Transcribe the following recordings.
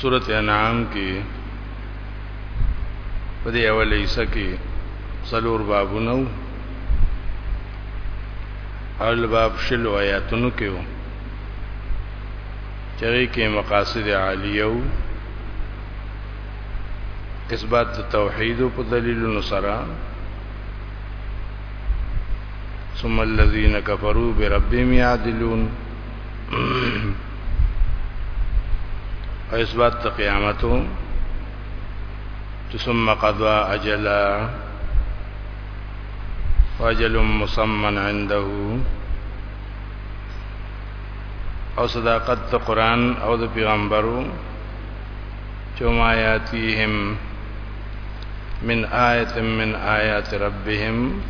سورت انعام کې په دې اولې حصہ کې څلور بابونه وو اول باب شلو آیاتونو کې وو چې کې مقاصد عالیه وو اثبات توحید په دلیلونو سره ثم الذين كفروا بربهم يعدلون او اثبات قیامتو ثم قضى اجلا واجل مصمم عنده او صداقت قرآن او د پیغمبرو چې ما یاتیهم من آیت من آیات ربهم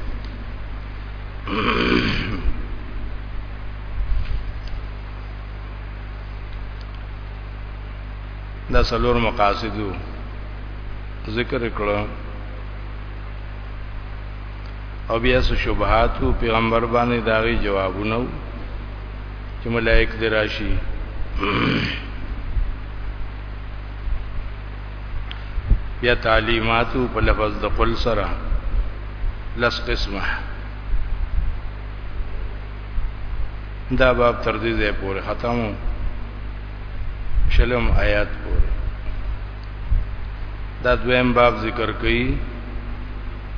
دا څلور مقاصدو ذکر کړو او بیا سو شبهات پیغمبر باندې داغي جوابونه چې ملائک دې راشي بیا تعلیماتو په لفظ د قل سره لس قسمه دا باب تر دې ځای پورې ختمو شلم آیات پورې دا دویم باب ذکر کړي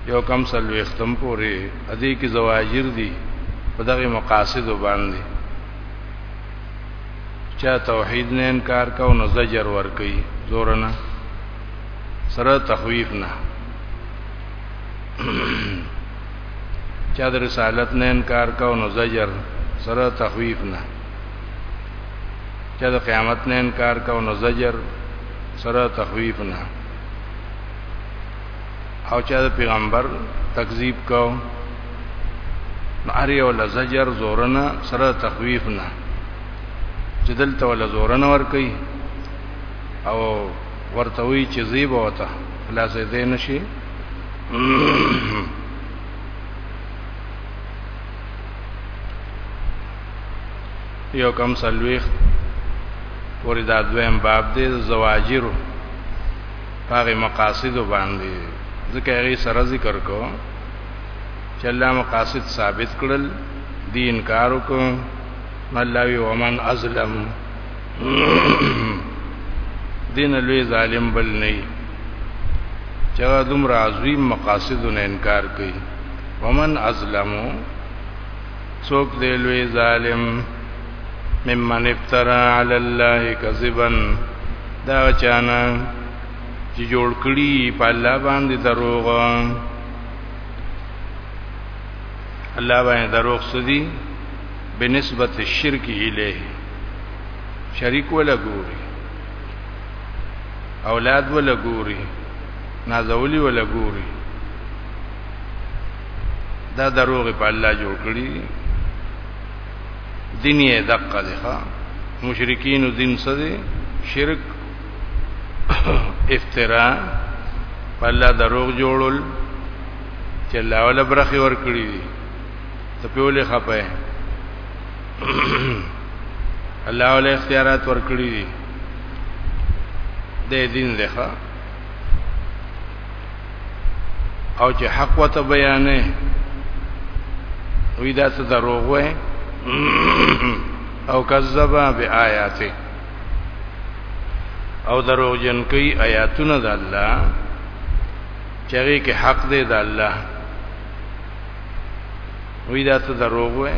یو کم سلو ختم پورې ادي کې زواجر دي په دغه مقاصد باندې چا توحید نه انکار کاو نو زجر ور کوي زورنا سره تخویف نه چا د رسالت نه انکار کاو نو زجر سره تخویف نه چې د قیامت نه انکار کو نو زجر سره تخویف نه او چې د پیغمبر تکذیب کو نو ار یو لزجر زورنا سره تخویف نه چې دلته ول زورنا ور کوي او ورته وی چې زیب وته خلاصې دې نشي یو کم سلويخ پوری دا دویم باب دی زواجر هغه مقاصد باندې ځکه هغه سره ذکر کو چې الله مقاصد ثابت کړل دی انکار وکړ الله وی ومن ازلم دین لوی ظالم بل نه چې دومره عظیم مقاصدونه انکار کوي ومن ازلمو څوک دی لوی ظالم ممن افترا علی الله کذبا دا چانا چې جوړ کړي په الله باندې دروغ الله باندې دروغ سدي بنسبت الشرک الیه شریک ولا ګوري اولاد ولا ګوري نازولی ولا ګوري دا دروغ په الله جوړ کړی دین یې دقه دی ښا مشرکین دین څه دی شرک افترا په الله دروغ جوړول چې الله ولا برخي ور کړی دی ته په ولې خپه الله ولا اختیارات ور کړی دی د دین دی ښا او چې حق وته بیانې وی دا څه دروغ وې او کذبا بیااته او دروغ جن کوي آیاتونه د الله چېږي کې حق دی د الله وی دا څه دروغ وې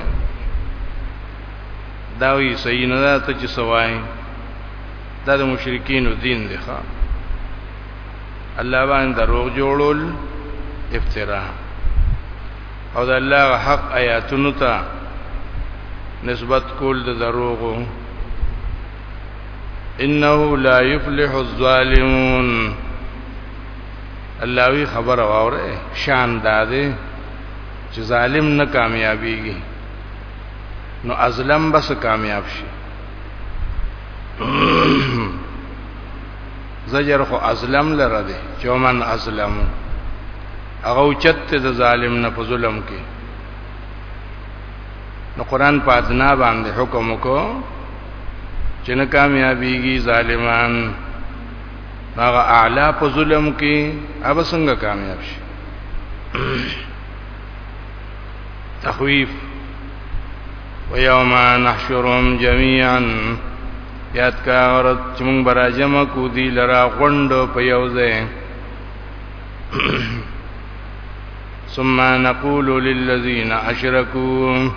دا وی صحیح نه ده چې سوای دا د مشرکین دین دی ښا الله باندې دروغ جوړول افترا او د الله حق آیاتونو ته نسبت کول د دروغو انه لا يفلح الظالمون الله وی خبر اوره شان داده چې ظالم نه کامیابیږي نو ازلم بس کامیاب شي زجر خو ازلم لره دی چې ومن ازلمو هغه اوچت د ظالم نه په ظلم کې نو قران په ادنا باندې حکم وکړو چې نه کامیابیږي ظالمان هغه اعلی په ظلم کې اوب څنګه کامیاب شي تخویف ويوم نحشرهم جميعا یاد کا اورت چې مونږ براجم کو دی لرا غوندو په یو ځای ثم نقول للذین اشرکوا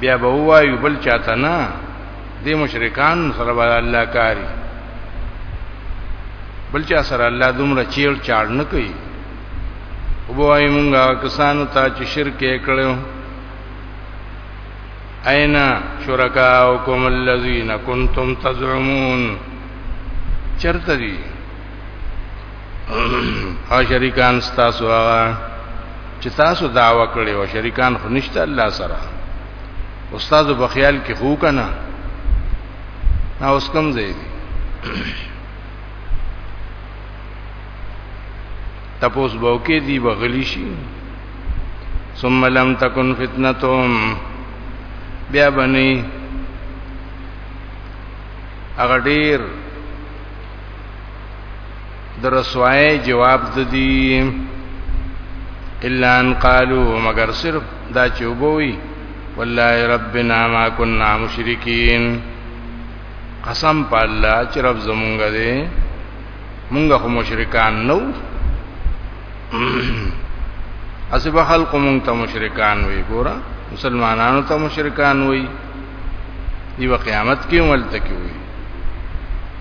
بیا به وایو بل چاته نه دې مشرکان سره به الله کاری بل چا سره الله دومره چیل چاړ نه کوي وبوای مونږه کسانو ته چې شرک یې کړو اين شرکاؤکم الذين كنتم تزعمون چرته دي ها شریکان تاسو هغه چې تاسو دعوا کړې او شریکان خو نشته الله سره استاد په خیال کې خو کنه نا اوس کوم ځای دی تپوس بوکې دی بغلی شي ثم لم تكن فتنتهم بیا بني هغه ډیر درسوای جواب ددی الا ان قالو مگر صرف دا چوبوي والله ربنا ما كنا مشرکین قسم په الله چې رب زمونږ دی مونږ خو مشرکان نو اسبه خلق مونږ ته مشرکان وي ګوره مسلمانانو ته مشرکان وي دی په قیامت کې ولته کې وي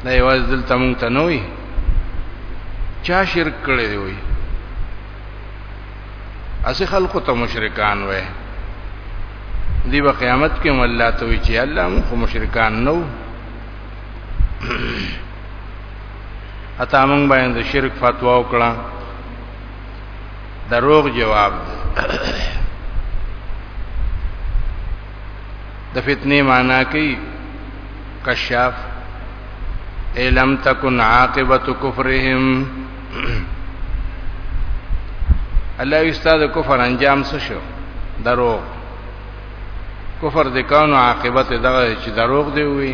دا یواز دلته مونږ ته نه وي چا شرک کړی دی وي اسی خلق ته مشرکان وي دی په قیامت کې الله ته وي چې الله مونږ مشرکان نه اته موږ باندې شرک فتوا وکړه دروغ جواب دی د فتنې معنا کوي کشاف الم تکن عاقبت کفرهم الله استاد کفر انجام څه شو دروغ کفر د کانو عاقبت دغه چې دروغ دی وی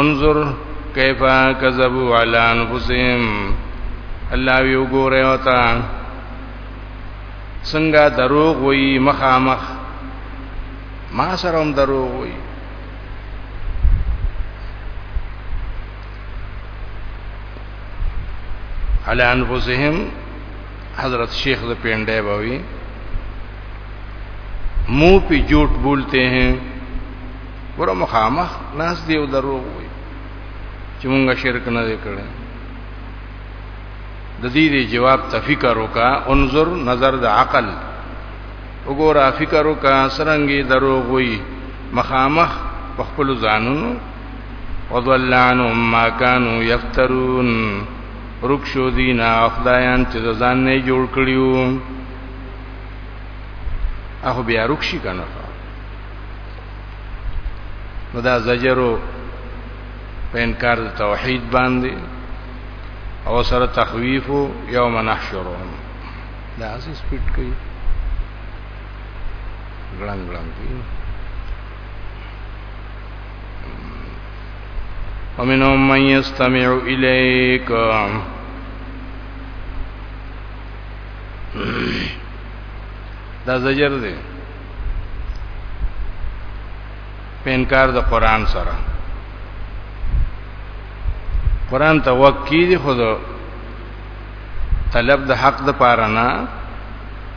انظر کیف کذبوا علی انفسهم الله وی وګوره او تا څنګه دروغ وی مخامخ ما سره هم دروغ وی علی انفسهم حضرت شیخ ز پینډه بوي منہ پہ جھوٹ بولتے ہیں ګوره مخامخ ناس دی او دروغ وي چې مونږه شرک نه دی کړی د دې دی جواب ته فکر وکا انظر نظر د عقل وګوره فکر وکا سرنګي دروغ وي مخامخ په خپل ځانونو وضل عنهم ما كانوا يفترون رکشو دینا خدایان چې ځان نه جوړ کړیو اخو بیا رکشي کنه نو دا زجرو په انکار د توحید باندې او سره تخویف یوم نحشرهم دا اساس پټ کوي ګړنګ ګړنګ کوي ومنهم من يستمع إليك دا زجر دی په انکار د قران سره قران ته وکی دي خود طلب د حق د پاره نه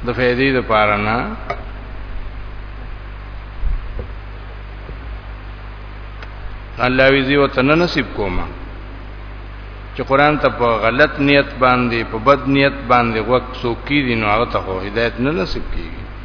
د فیدې د پاره نه الله وی زیو تن نصیب کوما چې قران ته په غلط نیت باندې په بد نیت باندې وقت سوکی دي نو هغه ته هدایت نه نصیب کیږي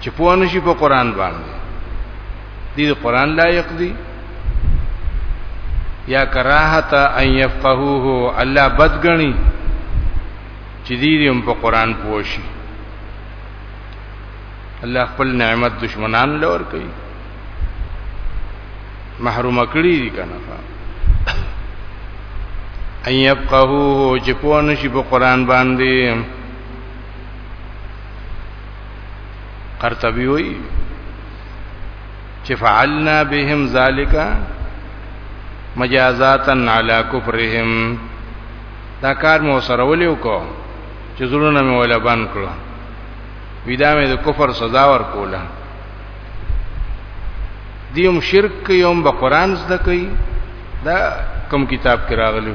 چې پوه نشي په قران باندې دې قران لایق دی یا کراهت ان يفقهوه الله بدګنی چې دې هم په قران پوه شي الله خپل نعمت دشمنان لور کوي محروم کړی دي کنه ان يفقهوه چې پوه نشي په قران باندې قرطبي وایي چې فعلنا بهم ذالک مجازاتا علی کفرهم دا کار مو سره ولیو کو چې زړونه مې ولا بند کړو ودا مې د کفر سزا ورکوله دیوم شرک یوم به قران زده کوي دا کم کتاب کې راغلی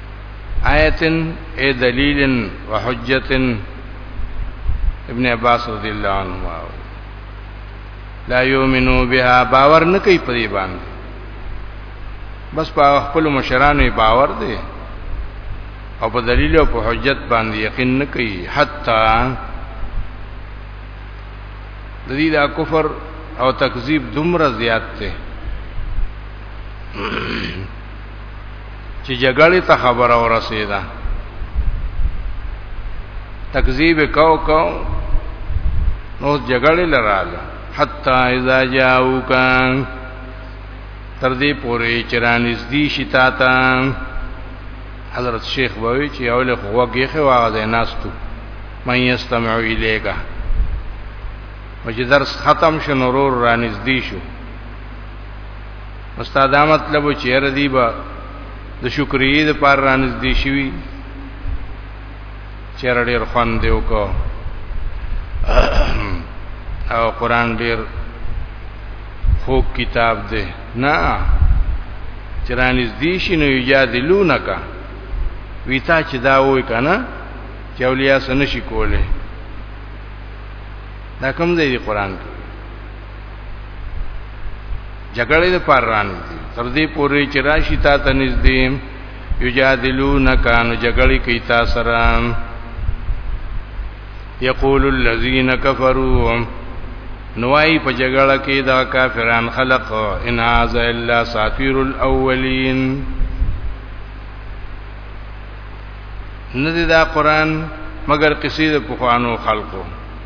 آیتن ای دلیل و حجت ابن عباس رضی الله عنهما لا یؤمنو بها باور نه کوي په دې باندې بس په خپل مشرانو باور دی او په دلیل او په حجت باندې یقین نه کوي حتا د دې دا کفر او تکذیب دومره زیات دی چې جګړې ته خبره ورسېده تکذیب کو کو نو جګړې لراله حتا اذا جاءوک تر دې پورې چې رانږدې شي تا ته حضرت شیخ بوي چې اول خو وګیخه واغې ناستو مې استمع الیکا چې درس ختم شو نورور رانږدې شو استاد مطلب چې ردی با د شکرې د پار رانځ دی شوی چې ډېر خوان دی وکړو او قران ډېر خوب کتاب دی نه چرانیز دی شنو یجادلونک ویتا چې دا وای کنه چې اولیاء سن شي کوله دا کوم دی قران کې جګړې د پار رانه دي تر دې پورې چې راشي تا ته نږدې یجادلون کان جګړې کوي تا سره یقول الذين كفروا نوای په جګړه کې دا کافران خلق ان هاذا الا ساتیر الاولین ندی دا قران مگر قصې د پخوانو خلقو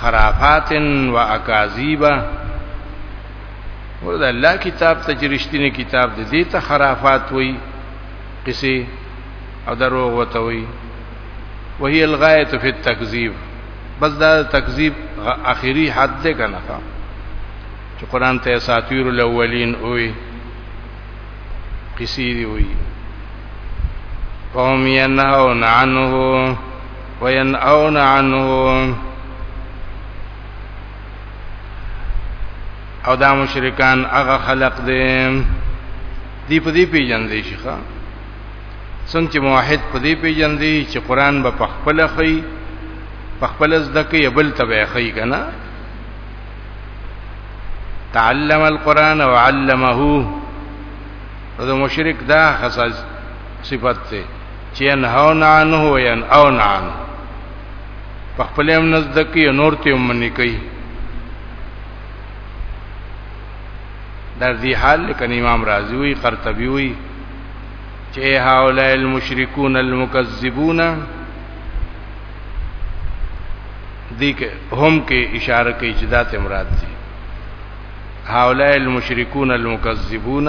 خرافات و اکاذیبا ورته الله کتاب ته چرشتنی کتاب دې دې ته خرافات وای قصې او دروغ وته وای وهي الغایه فی التکذیب بس دا تکذیب اخیری حد دې کنه چې قران ته اساطیر الاولین وای قصې دی وای قوم ینهون عنه وینعون عنه او دا مشرکان هغه خلق دي دی په دې پیجن دي شيخه څنګه چې موحد په دې پیجن دي چې قران به په خپل خي په خپل زده کې بل تبع خي کنه تعلم القرآن وعلمه دا مشرک دا خصاص صفت ته چې ينهون عنه وينأون عنه په خپل هم نزدکی نور ته هم منی کوي دا ذی حال لکن امام رازی وی قرطبی وی چې هؤلاء المشركون المكذبون دې کې هم کې اشاره کوي چې ذات مراد دي هؤلاء المشركون المكذبون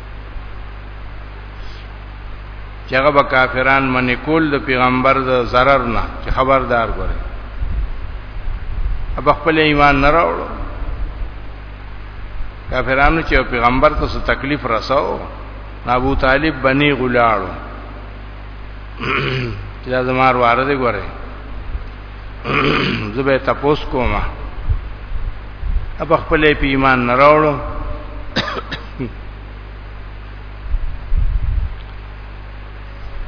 چې هغه به کافران منې کول د پیغمبر د zarar نه چې خبردار غوري اب خپل ایمان نه راوړو کافرانو چې پیغمبر ته څه تکلیف رساو ابو طالب بني غلاړو چې دا زمار واره دی غوري زبې تاسو کومه اب خپل په ایمان نه راوړو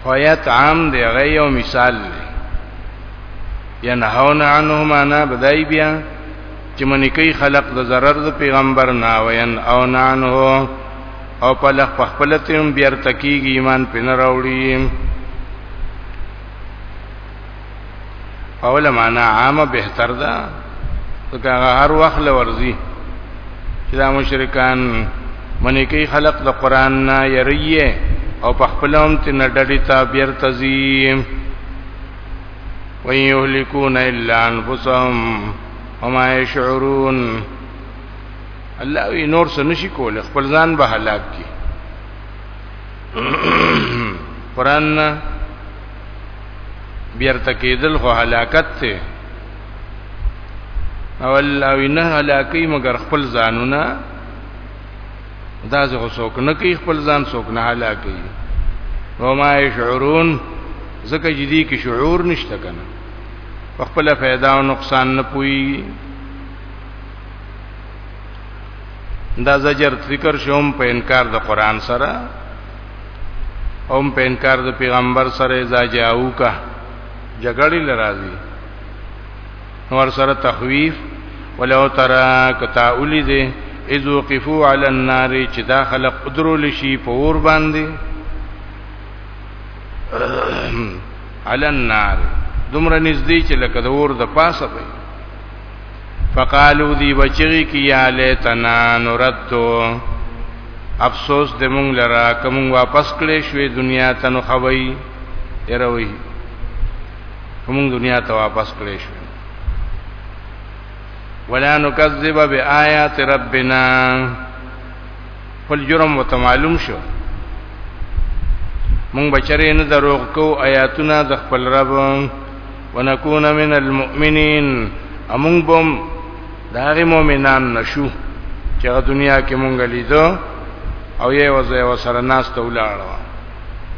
هویت عام دی غي یو مثال دی ینهون عنه معنا بدای بیا چې منی کوي خلق د zarar د پیغمبر نه وین او نانه او په لخ په خپل تیم بیر تکیږي ایمان پنه راوړي اوله معنا عامه بهتر ده ځکه هر وخت لورځي چې دا مشرکان منې کوي خلق د قران نه یریه او په خپل هم ته نډړی تا بیر تزیم وَيُهْلِكُونَ إِلَّا أَنفُسَهُمْ وَمَا يَشْعُرُونَ الله وی نور څه نشي کول خپل ځان به هلاک کی قران بیرته کېدل خو هلاکت ته او الله وینه هلاکی مگر خپل ځانونه دا زه څوک نه کوي خپل ځان څوک نه هلاکی و ما يشعرون زکه جدي کې شعور نشته کنه خپل फायदा او نقصان نه پوي دا زجر ذکر شوم په انکار د قران سره هم په انکار د پیغمبر سره زاجاو کا جګړې لرازي نور سره تخویف ولو ترى کتا اولی دې اذ وقفو علی النار چې دا خلق قدرو لشي په ور باندې علی النار دومره نږدې چې لکه د ور د پاسه وي فقالو دی بچی کی یا لیتنا نردو افسوس د مونږ لرا کوم واپس کړې شوې دنیا ته نو خوي اروي کوم دنیا ته واپس کړې شوې ولا نکذب بیاات ربنا فل جرم متمعلوم شو مونږ بچره نه دروغ کو آیاتونه د خپل رب ونكون من المؤمنين امون بم داغي مؤمنان نشو چې دنیا کې مونږ لیدو او یې وځي وسره ناس ته ولاړو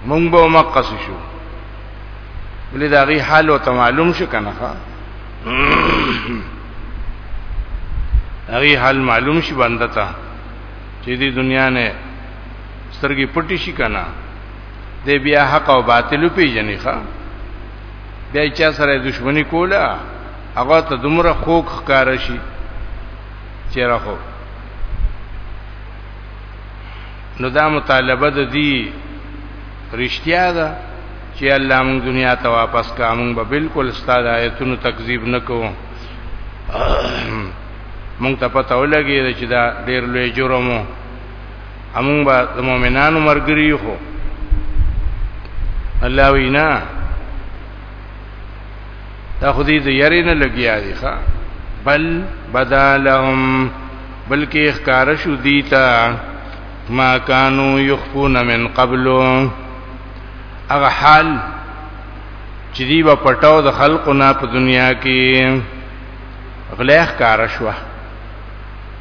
مونږ به مقص شو ولې داغي حال او معلوم شو کنه هغه حال معلوم شي باندې تا چې دې دنیا نه سترګې پټې شي کنه دې بیا حق او باطل پیژنې ښا بیا چا سره دښمنی کوله هغه ته دومره خوک ښکار شي چې راخو نو دا مطالبه د دې رښتیا ده چې الله موږ دنیا ته واپس کا موږ به بالکل ستاسو آیتونو تکذیب نکوو موږ ته پته ولګی چې دا ډیر لوی جرم وو امون با د مؤمنانو مرګري خو الله وینا دا خو دې د یری نه لګیا دي ښا بل بدالهم بلکې اخکار شو دیتا ما کانو یخفون من قبلو اغه حال چې دی په پټاو د خلقو نه په دنیا کې غلیخ کار شوه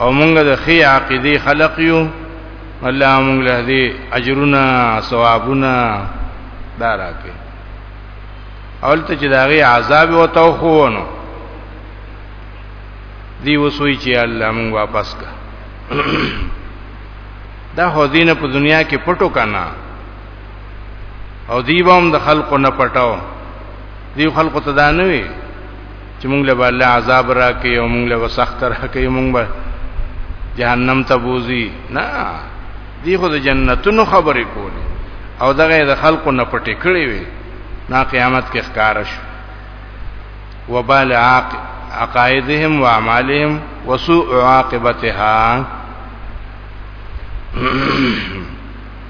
او موږ د خی عقیده خلق یو الله موږ له دې اجرونه ثوابونه داراکه اول ته چې داغه عذاب او توخونو دی وسوي چې الله موږ واپس کا دا هو دینه په دنیا کې پټو کنا او دیوام د خلقو نه پټاو دیو خلقو ته دا نه وی چې موږ له الله عذاب راکې او موږ له سخت راکې موږ به جهنم ته بوزي نه دی خو د جنتونو خبرې کولې او دغه د خلکو نه پټې کړې وي نا قیامت کې ښکار شو وبال عقائدهم واعمالهم وسوء عاقبتها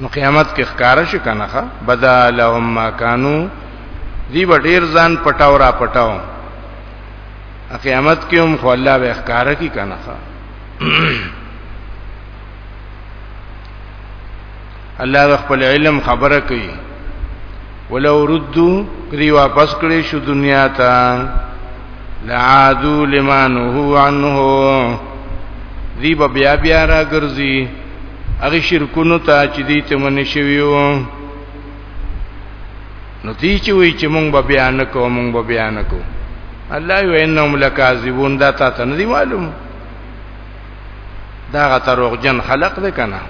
نو قیامت کې ښکار شي کنه ښا بدا لهم ما کانو دی وړیر ځان پټاو را پټاو قیامت کې هم خو الله به ښکار کی کنه ښا الله د خپل علم خبره کوي ولو ردو کری واپس کړي شو دنیا ته لعادو لمن هو عنه دی بیا بیا را ګرځي هغه شرکونو ته چې دې ته منې شوی وو نو دې چې وی چې مونږ به بیان کوو مونږ به بیان کوو الله یو انهم لکاذبون دا تا ته نه دی معلوم دا غ تروغجن خلق دی کنه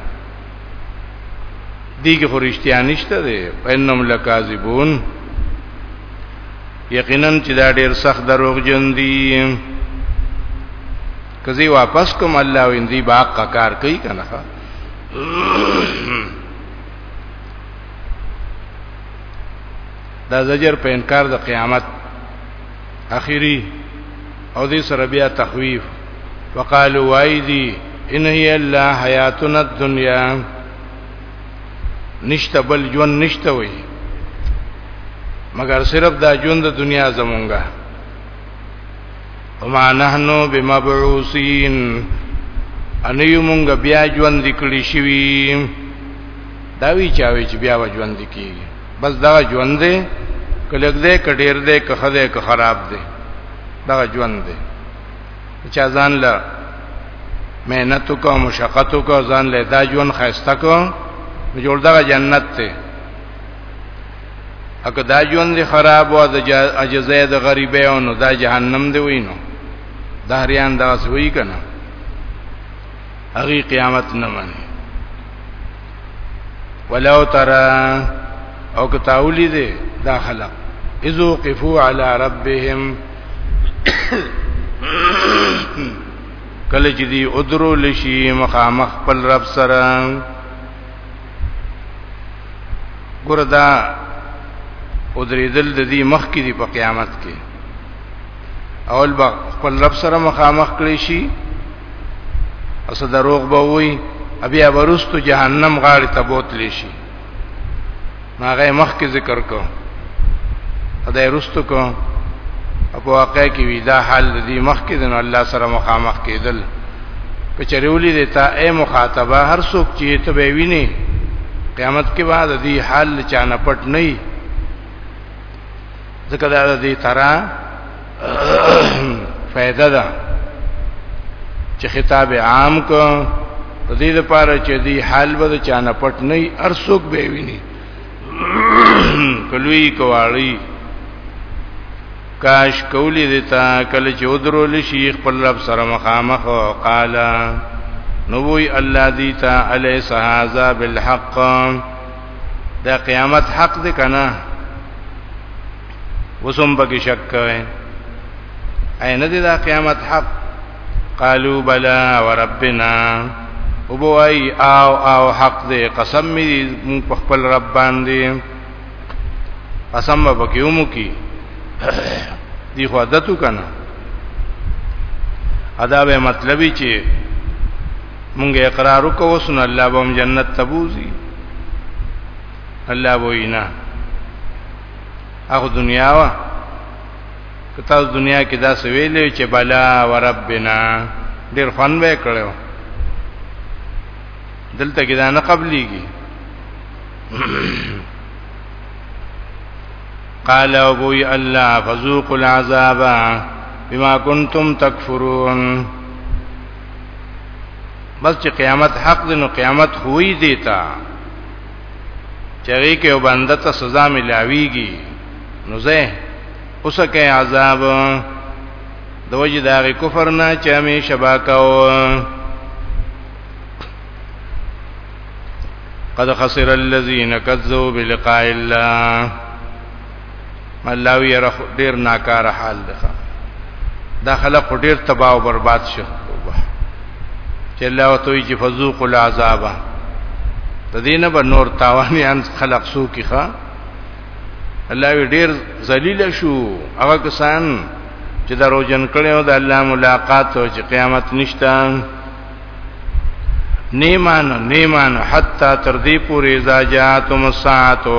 دیګه خو رښتیا نشته دی انهم لکاذبون یقینا چې دا ډیر سخت دروغجن دي که زی واپس کوم الله وین زی با حق کار کوي کنه دا زجر په انکار د قیامت اخیری او دې سره بیا تخویف وقالو وایدی ان هی الا حیاتنا الدنیا نشته بل ژوند نشته وي مګر صرف دا ژوند د دنیا زمونږه وما نحنو بمبعوثین انیو مونږ بیا ژوند دکړی شوی دا وی چاوي چې بیا ژوند کی بس دا ژوند دی کلګ دې کډیر دې کخه دې که خراب دې دا ژوند دې چا ځان له مهنت کو مشقت کو ځان له دا ژوند خسته کو جوړ دا جنت ته اګه دا ژوند خراب او د عجزه د غریبې او نو دا جهنم دی وینو دهریان دا سوی کنه هغه قیامت نه مني ولو ترى او کتاولی دی دا خلق اذو قفو علی ربهم کله چې دی ادرو لشي مخامخ خپل رب سره ګوردا او درېدل د دې مخ کې دی په قیامت کې اول با خپل رب سره مخامخ کړی شي اس دروغ به وي ابي ورستو جهنم غاړي ته بوتلی شي هغه مخ کې ذکر کو دا رستو کو په واقع کې وی دا حال د دې مخ کې د الله سره مخامخ کېدل کچریولی دیتا اے مخاطبه هر څوک چې ته به ویني قیامت کې بعد دې حال چانه پټ نه ځکه دا د دې ترا فائدہ ده چې خطاب عام کو د دې لپاره چې دی حال به چانه پټ نه ارسوک به ویني کلوی کوالی کاش کولی دیتا کله چې ودرول شي خپل رب سره مخامخ قال نو وی الله دیتا الیس هذا بالحق دا قیامت حق دی کنه وسوم پکې شک کوي اين دي دا قیامت حق قالوا بلا وربنا وبوي او او حق دي قسم می مون په خپل رب باندې قسم به کیومو کی دی خو عادتو کنه ادا به مطلبی چې مونږ اقرار وکړو سن الله به جنت تبوزي الله وینا هغه دنیا وا کته دنیا کې دا سویلې چې بلا وربنا ډیر فن به کړو دلته کې دا نه قبليږي قال ابو الله فذوقوا العذاب بما كنتم تكفرون بس چې قیامت حق دی نو قیامت خوې دیتا چری کې وبنده ته سزا ملاويږي نو زه اوس کې عذاب د وجه دا کفر نه چې همې شباکاو قد خسر الذين كذبوا بلقاء الله الله وی رخ ډیر ناکاره حال ده دا خلق ډیر تباہ او برباد شو چې الله وتوی چې فذوق العذاب د دینه به نور تاوانیان خلق سو کیخه الله وی ډیر ذلیل شو هغه کسان چې دروژن کړو د الله ملاقات او چې قیامت نشته نیمان نیمان حتا تر دې پورې زاجاتم ساعتو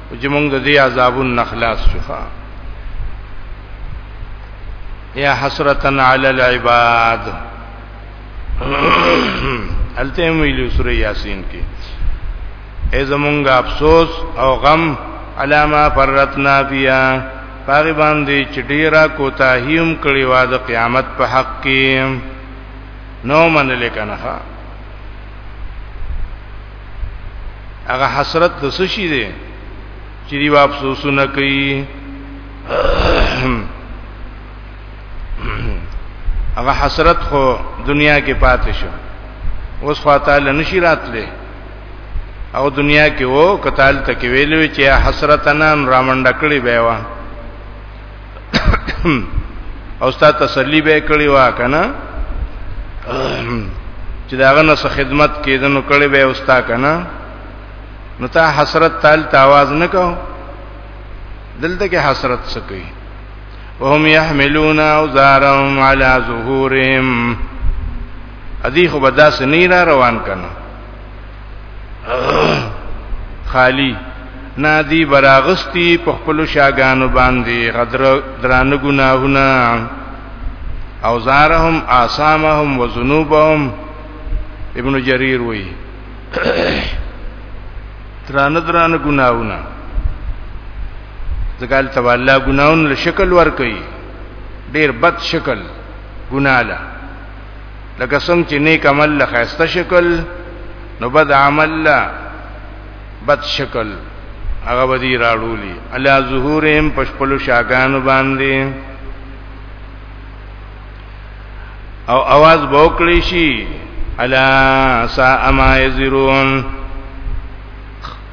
او چې موږ د دې عذابون نخلاص شوخه یا حسرتن علی العباد الته ویلو سورې یاسین کې ای زمونږ افسوس او غم علامه فرتنا بیا پاغي باندې چډیرا کوتاهیم کړي وا د قیامت په حق کې نو منل کنه هغه حسرت د څه شي دی چې دی واپسوسونه کوي هغه حسرت خو دنیا کې پاتې شو اوس خو تعالی نشی راتله او دنیا کې وو کتال تک ویلوي چې حسرتنان رامنډ کړي بیوا او ستا تسلی به کړی وا کنه چې داغه نه خدمت کېدنو کړی به اوستا کنه نو ته حسرت تال تاواز نه کو دلته کې حسرت سکی وهم يحملون اوزارهم على ظهورهم ادي خو بداس نه را روان کنه خالی نادی براغستی په خپل شاګانو باندې غدر درانه ګناهونه اوزارهم آثامهم وذنوبهم ابن جریر وی درانه درانه ګناهونه ځکه ته الله ګناون له شکل ور کوي ډیر بد شکل ګناله لکه څنګه چې نیک عمل له خسته شکل نو بد عمل له بد شکل هغه ودی راړولی الا ظهورهم پشپلو شاګانو باندې او आवाज بوکلی شي الا سا اما یذرون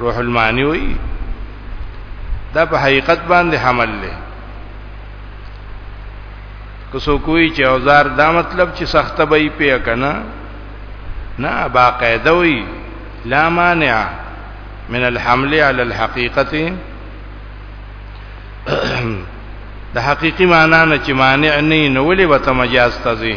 روح المانی وی دا په حقیقت باندې حمل له کسو کوئی چې اوزار دا مطلب چې سخته به یې پیا کنه نه باقاعده وی لا مانع من الحمل على الحقيقه د حقيقي معنا نه چې مانع نه نو ولې به تمجاز تزي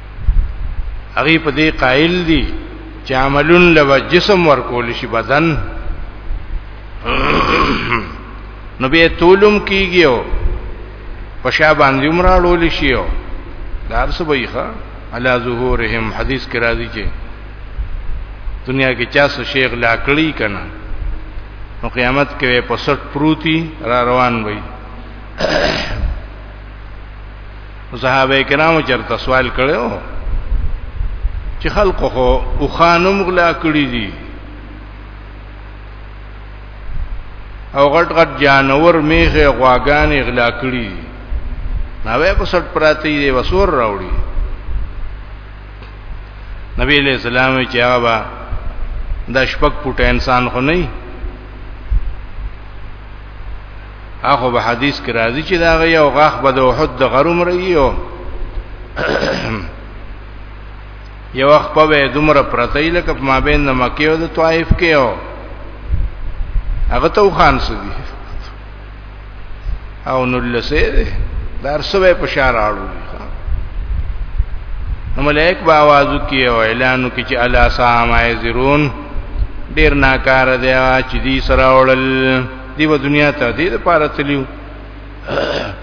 هغه په دې قائل دي چې عملون لو جسم ورکول شي بدن نو به تولم کیږیو په شا باندې عمر اړول شيو دار سبېخه علا ظهورهم حدیث کې راځي چې دنیا کې چا څه شیخ لا کړی کنه نو قیامت کې په سټ پروتي را روان وي صحابه کرامو چرته سوال کړو چې خلکو خو او خانم غلا کړی دي او غټ غټ جانور میغه غواګان غلا کړی نو وې په سټ پراتی دی وسور راوړي نبی علیہ السلام چې هغه د شپک پټ انسان خو نه اخو به حدیث کې راځي چې دا غي او غاخ به د احد د غروم ريو یو وخت په دومره پرته لکه په مابین د مکه او د طائف کې او هغه تو خان سدي او نو لسه دي دار سوې په شار اړو نو ملائک با आवाज کوي او اعلان کوي چې الا سامای زرون ډیر ناکار دی چې دی سره وړل دیو دنیا ته دې لپاره تلیو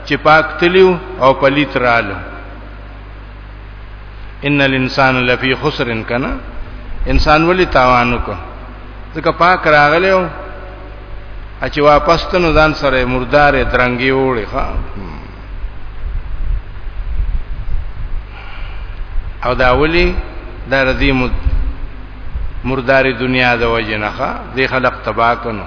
چې پاک تلیو او پلیت رالو ان الانسان لفی خسر کنا انسان ولی تاوان وکړ ځکه پاک راغلو اچ واپس ته نو ځان سره مردار درنګي وړي ښا او دا ولی دا رضی مرداری دنیا د وجنخه دی خلق تبا کنو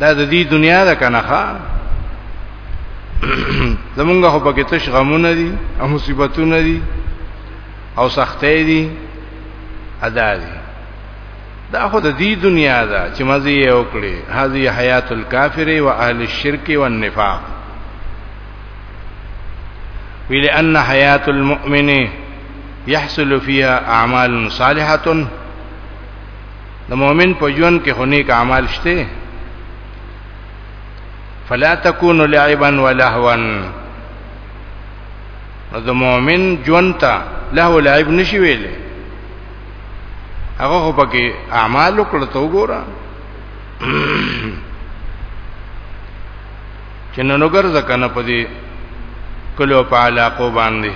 دا د دې دنیا ده کنه ښا زمونږ خو پکې تش غمونه دي او مصیبتونه دي او سختې دي ادا دي دا خو د دې دنیا ده چې مزه یې وکړي هذه حیات الکافر و اهل الشرک والنفاق ویل ان حیات المؤمن يحصل فيها اعمال صالحه د مؤمن په ژوند کې هني کا عمل شته فلا تكون لعبا ولهوا نو د مؤمن ژوند ته له لعب نشي ویل هغه خو پکې اعمال وکړه تو ګوره چې نن وګرځه کنه په دې کلو په علاقو باندې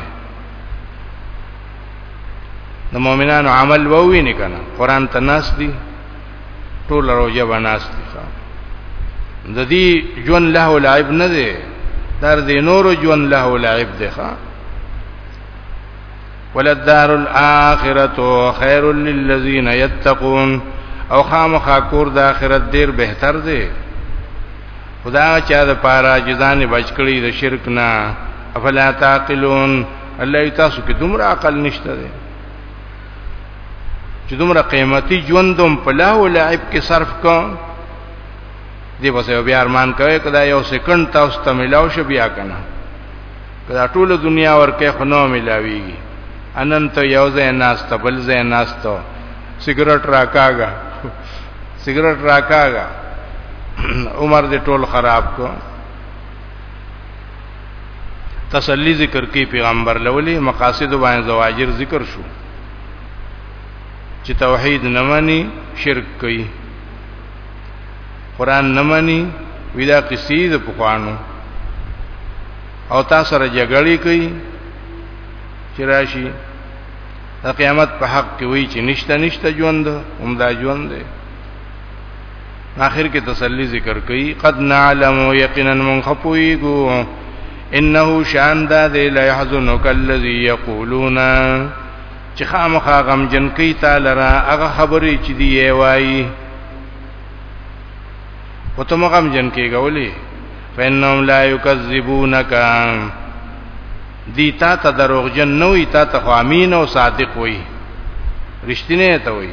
د مؤمنانو عمل ووی نه کنه قران ته ناس دي ټول روزه بناس دي د دې جون له لعب نه دي در دې نور جون له لعب دي ښا وللدار الاخرته خير للذين يتقون او خامخا کور د اخرت ډیر بهتر دی خدا چا د پاره جزان بچکړي د شرک نه افلا تعقلون الله ای تاسو کې دومره عقل نشته دی چې دومره قیمتي ژوندوم په لا او لعب کې صرف کوم دی بس یو بیا ارمان کوي کدا یو سکند تاسو ته ملاو شو بیا کنه کدا ټول دنیا ورکه خنو ملاویږي انن ته یو ځای ناس ته بل ځای ناس ته سیګریټ راکاګه سیګریټ راکاګه عمر دې ټول خراب کو تسلی ذکر کی پیغمبر لولی مقاصد باندې زواجر ذکر شو چې توحید نه مانی شرک کوي قران نه مانی ودا قصې د پخوانو او تاسو سره جګړې کوي چې راشي د قیامت په حق کې وایي چې نشته نشته ژوند همدا ژوند دی آخر کې تسلی ذکر کوي قد نعلم یقینا من خپويګو انه شان دا دی لا يحزنك الذي يقولون چې خامخا غم جن کوي تعالی را هغه خبرې چې دی وایي وته مغم جن کېږي ولي فإنهم لا يكذبونك دی تا ته دروغجن نه وي تا ته امین او صادق وي رښتینه ته وي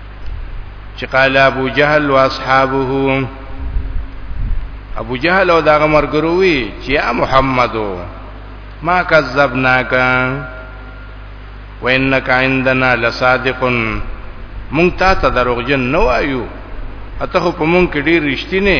چې قال ابو جهل واصحابه ابو جهل او داغه مرګرو وی چې یا محمدو ما کذبناک وانك عندنا لصادق مونږ تا ته دروغجن نه وایو اته په مونږ کې ډیر رښتینه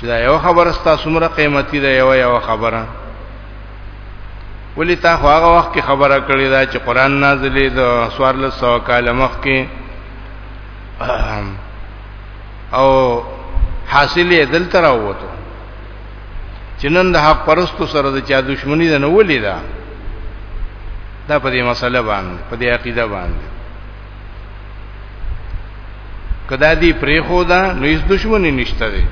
چې دا یو خبره ستاسو څومره قیمتي ده یو یو خبره ولی تا خو هغه وخت کې خبره کړې ده چې قران نازلې ده سوار له سو کال مخ کې او حاصل یې دل تر وته چنن د حق پرستو سره د چا دښمنی ده نه ولې ده دا په دې مسله باندې په دې عقیده باندې کدا دی پرې خو دا نو هیڅ دښمنی نشته دی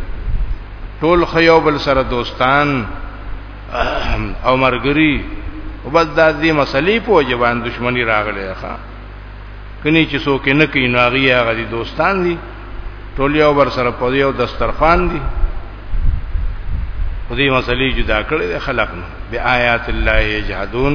ټول خیو بل سره دوستان او مرګری او بس دا دې مسلې په جوان دښمنی راغلی ښا کني چې څوک نه کوي نو هغه هغه دي دوستان دي ټول یو بر سره په یو دسترخوان دي خو دې مسلې جدا کړې خلق نه بیا آیات الله یجحدون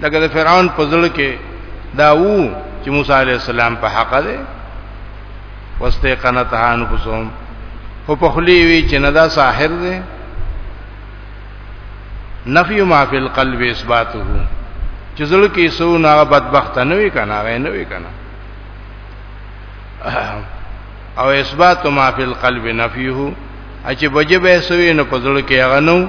لکه د فرعون په ځل کې دا وو چې موسی عليه السلام په حق ده واستيقنتها انفسهم خو په خلی وی چې نه دا ساحر دی نفی ما فی القلب اثباته چې زړه کې سو نه بدبخت نه وی کنه غي نه وی کنه او اثبات ما فی القلب نفیه اچ بجبه سوی نه پزړه کې هغه نو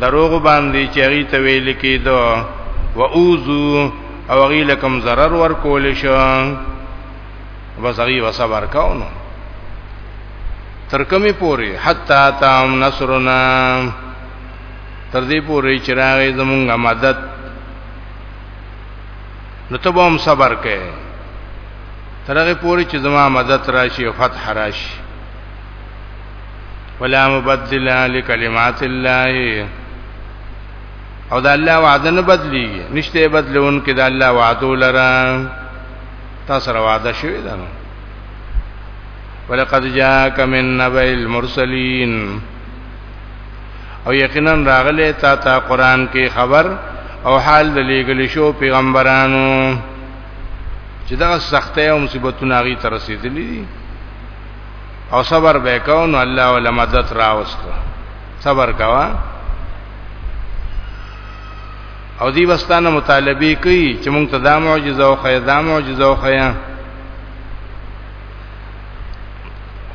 دروغ باندې چې هغه ته ویل کېدو و اوزو او هغه لکم zarar ور کول شو بس هغه وسبر کاونو تر کمی پوری حتا تام نصرنا تر دې پوری چې راغی زمونږه مدد نو ته به هم صبر کې ترغه پوری چې زما مدد راشي او فتح راشي ولا مبدل لکلمات الله او دا الله وعده نه بدلیږي نشته بدلون کې دا الله وعده لره تاسو را وعده شوی دا نو ولقد جاءك من نبأ المرسلين او یقینا راغله تا تا قران کې خبر او حال د لېګل شو پیغمبرانو چې دا سختې او مصیبتونه غي تر رسیدلې دي او صبر به کو نو الله ول مدد راوستو صبر کوا او دی وستانه مطالبه کوي چې مونږ ته دا معجزه او خیا دا معجزه او خیا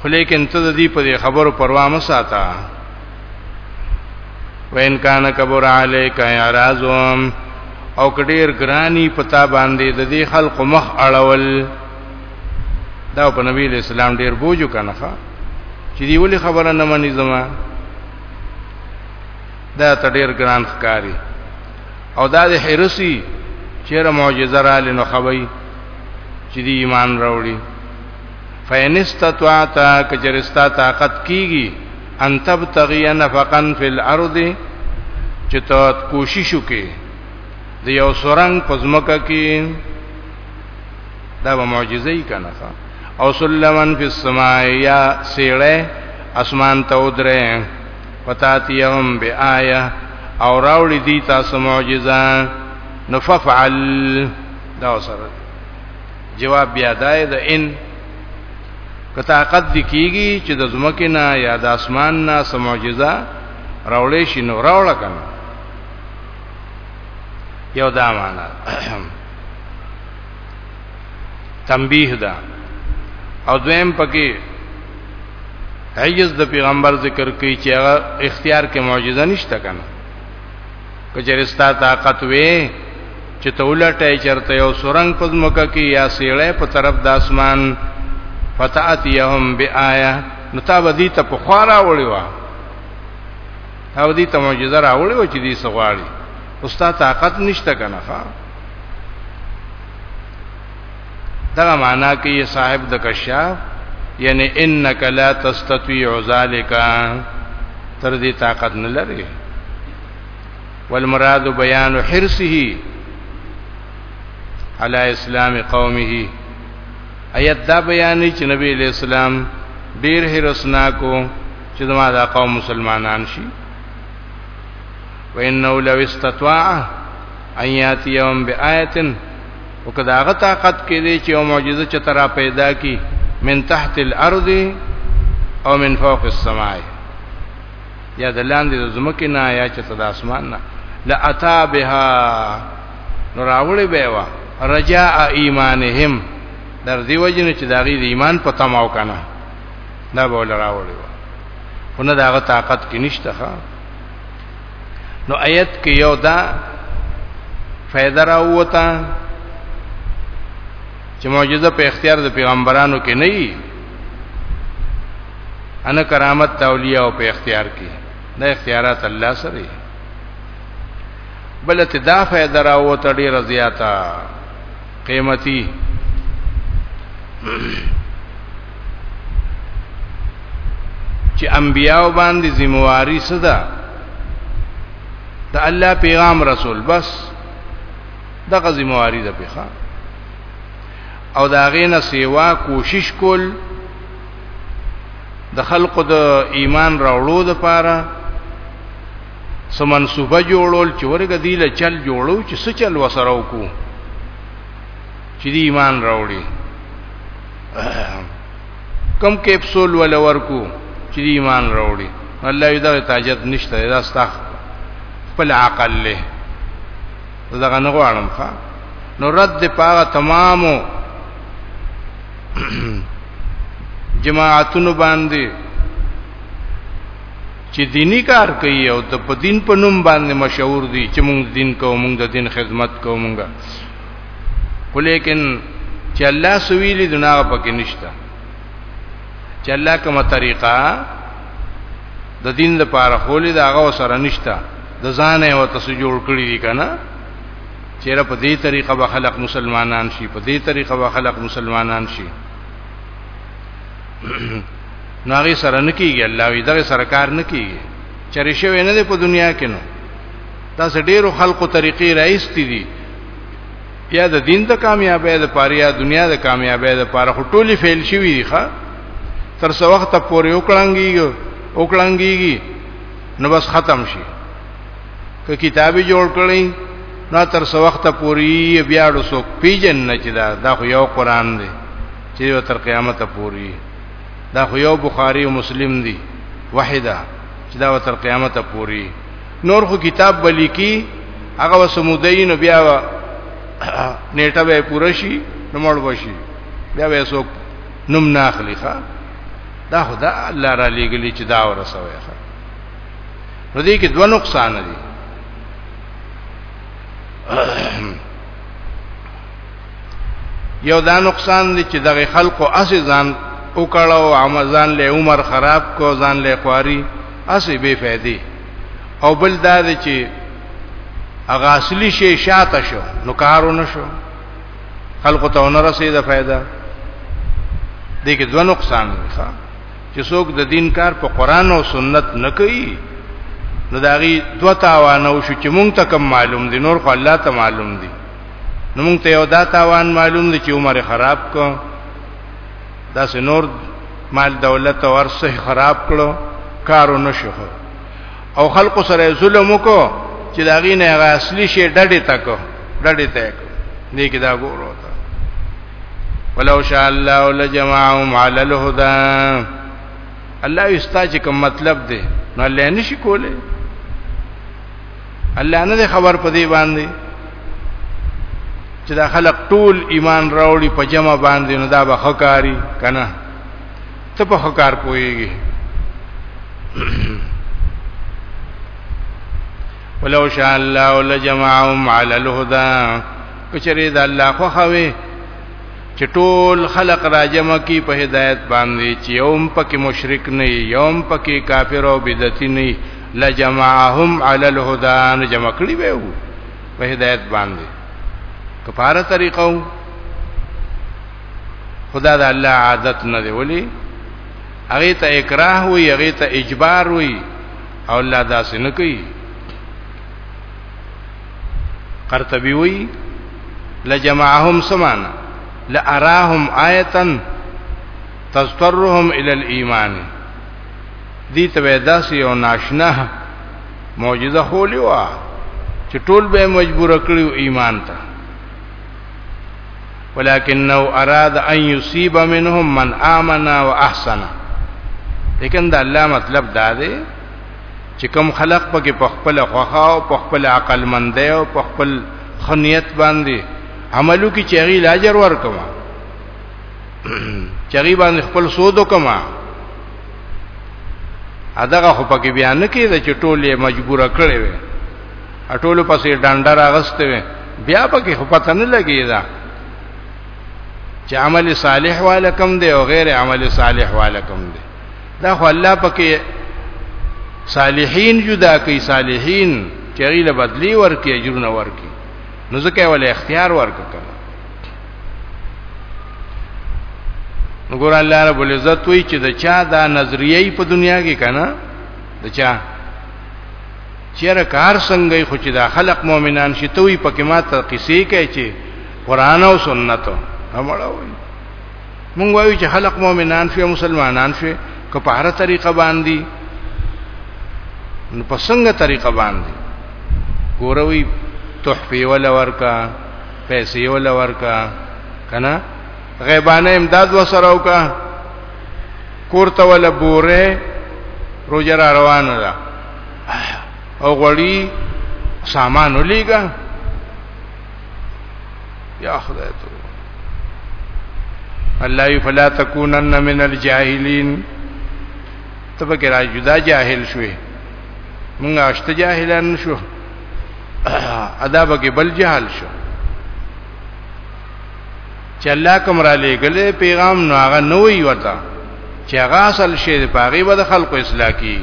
خو لیکن ته د دې په خبرو پروا مه ساته وین کان کبر علیک اعراضهم او کډیر گرانی پتا باندې د دې خلق مخ اړول دا په نبی له اسلام ډیر بوجو کنه چې دی ولې خبره نه مانی زما دا ته ډیر ګران ښکاری او دا د حرسی چیرې معجزه را لنو خوي چې دی ایمان راوړي فینستطاعت کجرستا طاقت کیږي ان تب تغی نفقا فی الارض چې ته کوشش وکې د یو سورنګ پزمکه کې دا به معجزه ای کنه او سلمن فی السماء یا سیړه اسمان ته ودره وتاتیهم بیاایه او راوړي دي تاسو معجزه نفعل دا سره جواب بیا دای د ان کتا قد کیږي چې د زمکه نه یا د اسمان نه سمعجزه راولې شي نو راول کنه یو دا معنا تنبیه ده او دویم پکې عجز د پیغمبر ذکر کوي چې هغه اختیار کې معجزه نشته کنه کچرستا طاقت وې چې تولټه چرته یو سورنګ پزمکه کې یا سیړې په طرف د اسمان فتاتيهم بیاایه نو تا بدی ته په خورا وړي وا او دې ته معجزه راوړې و چې دې سغواړي استاد طاقت نشته کنه ښا دا معنا کوي صاحب د کشاف یعنی انک لا تستطيع ذلک تر دې طاقت نه لري والمراد بیان حرسه علی اسلام قومه ایت دا بیان چې نبی اسلام ډیر حرسناکو چې زما دا قوم مسلمانان شي وانه لو استطاع ان یاتی یوم بآیه وکدا غ طاقت کې دي چې یو معجزه چې ترا پیدا کی من تحت الارض او من فوق السماء یا د لاندې د زمکه نه یا چې د اسمان نه لاتا بها نوراوړې به وا رجاء ایمانهم در دی وجنه چې داغي د ایمان په تماو کنه دا به ول راوړي خو نه داغه طاقت کې نشته ښا نو آیت کې یو دا فائدہ راووتا چې معجزه په اختیار د پیغمبرانو کې نه وي انا کرامت تولیه او په اختیار کې دا اختیارات الله سره بل ته دا فائدہ راووتا ډیره زیاته قیمتي چې انبیاو باندې ذمہواری صدا د الله پیغام رسول بس دغه ذمہواری ده پیخه او دا غینه سیوا کوشش کول د خلقو د ایمان راوړو د پاره سمنصوبه جوړول چې ورګه دی له چل جوړو چې څه چل وسره وکړو چې دی ایمان راوړي کم کیپسول ول ورکو چې دی ایمان راوړي الله یې دا تاجت نشته دا ستخ خپل عقل له دغه نه غواړم ښا نو رد پاغه تمامو جماعتونو باندې چې دینی کار کوي او د په دین په نوم باندې مشهور دي چې موږ دین کوو موږ د دین خدمت کوو موږ خو لیکن چې الله سویلی دنا پکې نشته چې الله کومه طریقه د دین لپاره خولې دا غو سره نشته د ځانه او تاسو جوړ کړی دي کنه چیرې په دې طریقه به خلق مسلمانان شي په دې طریقه به خلق مسلمانان شي ناغي سره نکیږي الله وی دغه سرکار نکیږي چرې شوی نه دی په دنیا کې نو تاسو ډیرو خلقو طریقې راایستې دي یا د دین د کامیابی د پاره یا دنیا د کامیابی د پاره خو ټولي فیل شوی دي ښا تر څو وخت پورې وکړنګي وکړنګي نو بس ختم شي که کتابي جوړ کړی نو تر څو وخت پورې بیا ورسو پیجن نه چې دا دا خو یو قران دی چې یو تر قیامت پوري دا خو یو بخاری او مسلم دی وحده چې دا تر قیامت پوري نور خو کتاب بلی کی هغه وسمودین بیا نیټه به پوره شي نو مړ بشي بیا به څوک نوم ناخلی ښا دا خدا الله را لګلی چې دا ورسوي ښا نو دې کې دوه نقصان دي یو دا نقصان دی چې دغه خلکو اسی ځان وکړو عمزان له عمر خراب کو ځان له خواري اسی بے فائدې او بل دا دی چې اغه اصلي شی شاته شو نو کارو نشو خلکو ته نه رسیده فائدہ دې کې دوه نقصان دی چې څوک د دین کار په قران او سنت نه کوي نو داغي دوه تاوانو شو چې مونږ ته کم معلوم دي نور خو الله ته معلوم دي نو موږ ته یو دا تاوان معلوم دی چې عمر خراب کو دا سنور مال دولت او ارسه خراب کړو کارو نشو او خلق سره ظلم وکړو چې دا غینه اصلي شی ډډه تکو ډډه تکو دې کې دا ګورو تا ولو شاء الله لجمعهم على الهدى الله یستا چې کوم مطلب دی نو الله نشي کوله الله نه خبر په دې باندې چې دا خلق ټول ایمان راوړي په جمع باندې نو دا به خکاری کنه ته په خکار پويږي ولو شاء الله لجمعهم على الهدى کچری دا الله خو خوي چې ټول خلق را جمع کی په هدایت باندې چې یوم پکې مشرک نه یوم پکې کافر او بدعتي نه لجمعهم علی الهدى نو جمع کړی به وو په هدایت باندې کفاره طریقو خدا د الله عادت نه دی ولی هغه ته اکراه وي هغه ته اجبار وي او الله داسې نه کوي قرطبي وي لجمعهم سمانا لأراهم آیتن تسترهم الى الايمان دي ته داسې یو ناشنا معجزه خولې وا چې ټول به مجبور کړیو ایمان ته ولکنه اراد ان یصيب منهم من امن واحسن لیکن دا الله مطلب دا دی چې کوم خلق پکې په خپل خوخه او په خپل عقل مند او په خپل خنیت باندې عملو کې چېغي لاجر ورکما چری باندې خپل سود وکما اداغه خو پکې بیان نه کیده چې ټولې مجبور کړې وي اټولو پسې ډنډه راغسته وي بیا پکې خو پته نه لګیدا چې عمل صالح والکم دی او غیر عمل صالح والکم دی دا خو الله پکې صالحین جدا کوي صالحین چې غیله بدلی ورکی اجرونه ورکی نو ځکه ول اختیار ورک کړه نګور الله رب العزت وی چې د چا دا نظریه په دنیا کې کنه د چا چیرې کار څنګه خو چې دا خلق مؤمنان شي ته وی پکې ماته قصې کوي چې قران او سنت همړه وي مونږ وایو چې خلق مؤمنان شي مسلمانان شي که په هر طریقه باندې نو په څنګه طریقه باندې ګوروي تحفه ولا ورکا پیسې ول ورکا کنه غیبانه امداد وسره وکا کورته ول بوره روزه را روانه ده او غړي سامان ولېګا یا خدای ته الله فلا تکونن من الجاهلین تبکه را جدا جاهل شوي مونږه اشته جاهلان شو ادا به کې بل جهل شو چې الله کوم را لېګلې پیغام نو هغه نوې وتا چې هغه اصل شی په هغه به د خلکو اصلاح کی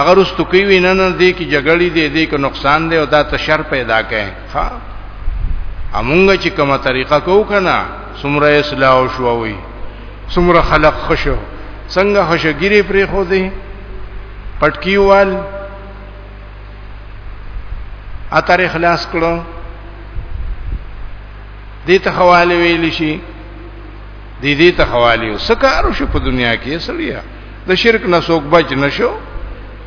اگر اوس تو کوي وینن نه دي کې جګړې دي دي کې نقصان دی او دا ته شر پیدا کوي ها امونګه چې کومه طریقه کو کنه سمره اصلاح او شو وي سمره خلق خوشو څنګه خوشګيري پرې خو دي پټکیوال اتر اخلاص کړو دې ته حواله ویل شي دې دې ته حواله وسکارو شو په دنیا کې سړیا د شرک نه څوک بچ نشو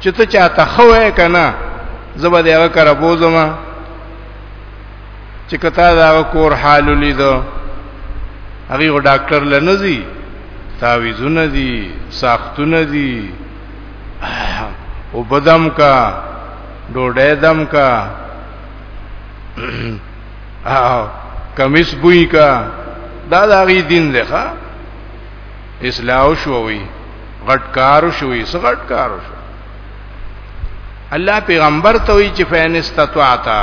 چې ته چاته خوې کنه زبر دې هغه کرا بوزما چې کته دا کور حال لیدو هغه ډاکټر لنزي تعویذونه دي ساختونه دي او بدم کا ډوډۍ دم کا کمیس بوئی کا دا دا غي دین دی ښا اصلاح شووي غټ کار شووي سغټ کار شو الله پیغمبر ته وی چې فین استطاعتا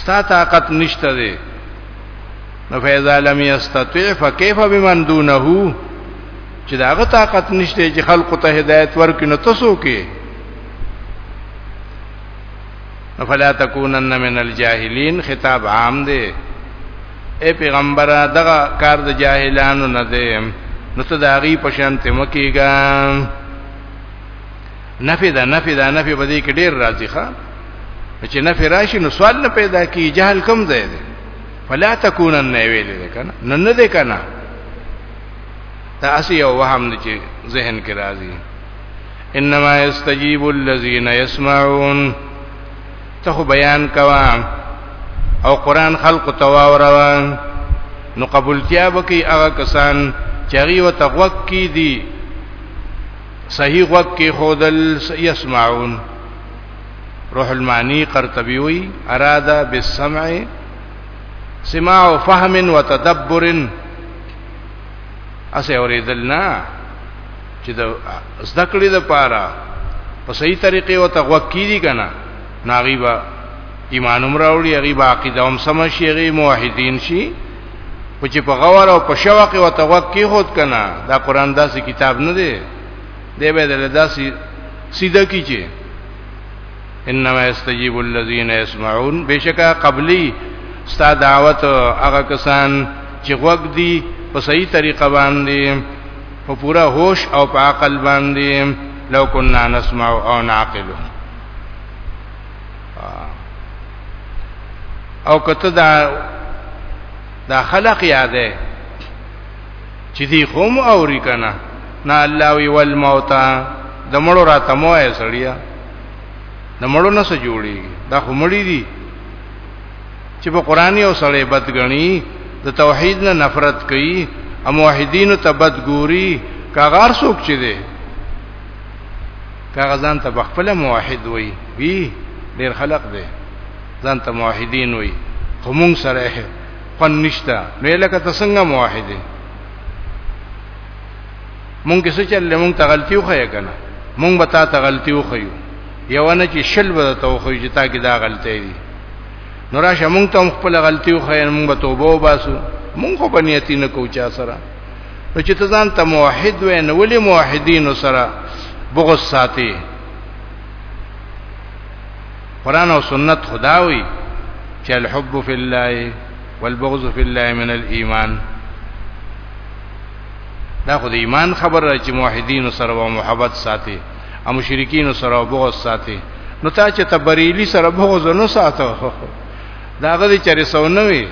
ستا طاقت نشته دی نو فیضا لم یستطیع فکیف بمن دونه چې دا غ طاقت نشته چې خلق ته هدایت ورکړي نو تاسو کې فلا تکونن من الجاهلین خطاب عام دی اے پیغمبر دغه کار د جاهلانو نه دی نو ته دا غي پشان ته مکیګا نفی دا نفی دا نفی بدی کې ډیر راځي ښا چې نفی راشي نو سوال نه پیدا کی جهل کم ځای دی فلا تکونن نه ویل کنه نه نه دی کنه دا اسی یو وهم دی چې ذهن کې راځي انما یستجیب الذین یسمعون ته بیان کوا او قران خلق تواوروا نو قبولتیا وکي هغه کسان چې هغه وتغوک کی دي صحیح وق کې خودل یسمعون روح المانی قرطبی وی اراده بالسمع سماع فهم وتدبر اسه اوریدل نه چې د زده کړې د پاره په صحیح طریقې او تغوک کیږي کنه ناغيبا ایمان هم راوړي غیبا عقیده هم سم شي غي موحدین شي په چې په غور او په شوق او تغوک کې هوت کنه دا قران داسې کتاب نه دی دی به داسې سیده کیږي انما استجیب الذین یسمعون بشکا قبلی ستا دعوت هغه کسان چې غوږ دی په صحیح طریقه باندې په پورا هوش او په عقل باندې لو كنا نسمع او نعقل او کته دا دا خلق یاده چې دی هم اوري کنه نه الله وی والموت د مړو را تموه سړیا د مړو نه څه جوړیږي دا خو مړی دي چې په قرآني او سړی بد غني د توحید نه نفرت کوي او موحدین ته بد ګوري کاغار څوک چي دي کاغذان ته بخپله موحد وي وی ډیر خلق دي ځان ته موحدین وي همون سره فن نشتا نو لکه ته څنګه موحد مونږ څه چلې مونږ ته غلطي وخیا کنه مونږ به تا ته غلطي وخیو یو نه چې شل به ته وخیو چې تا کې دا غلطي دي نو راشه مونږ ته خپل غلطي وخیا مونږ به توبه وباسو مونږ خو بنیتی نه کو چا سره نو چې ته ځان ته موحد وې نو ولې موحدینو سره بغض ساتي قران او سنت خداوي چې الحب فی الله والبغض فی الله من الايمان دا خو د ایمان خبره چې موحدین سره او محبت ساتي او مشرکین سره بغض ساتي نو تا چې تبریلی سره بغض نه ساتو دا غدي چرې سونوي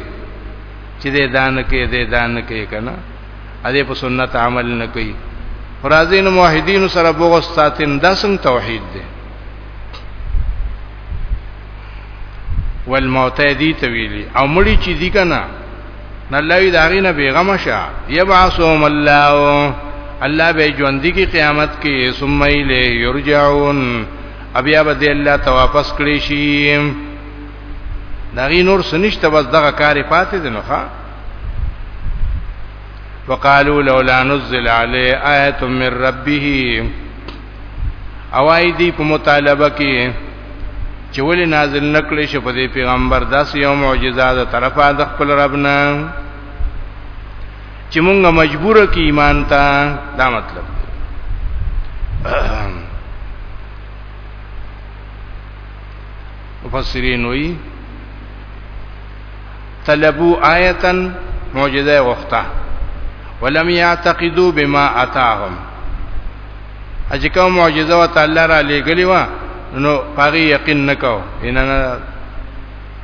چې دې دان کې دې دان کې کنه ا دې په سنت عمل نه کوي فرازین موحدین سره بغض ساتین دا څنګه توحید دی والمعتدی تویلی او مړی چې دی کنه نلاوی داغی نه بیغم شه یبعثهم الله الله به ژوند کی قیامت کې ثم الیه یرجعون بیا به دې الله ته واپس کړی شي دغه نور سنشته بس دغه کار پاتې دي نو ښا وقالو لولا نزل علی آیه من ربه اوای دی په مطالبه کې چې ولې نازل نکړي شو په دې پیغمبر داس یو معجزه ده طرفه د خپل ربنا چې مونږه مجبور کی ایمان ته دا مطلب مفسرین وی طلبو آیتا معجزه غفتا ولم یعتقدو بما اتاهم اجی کوم معجزه و تعالی را لګلی و نو پاغي یقین نکاو ان نه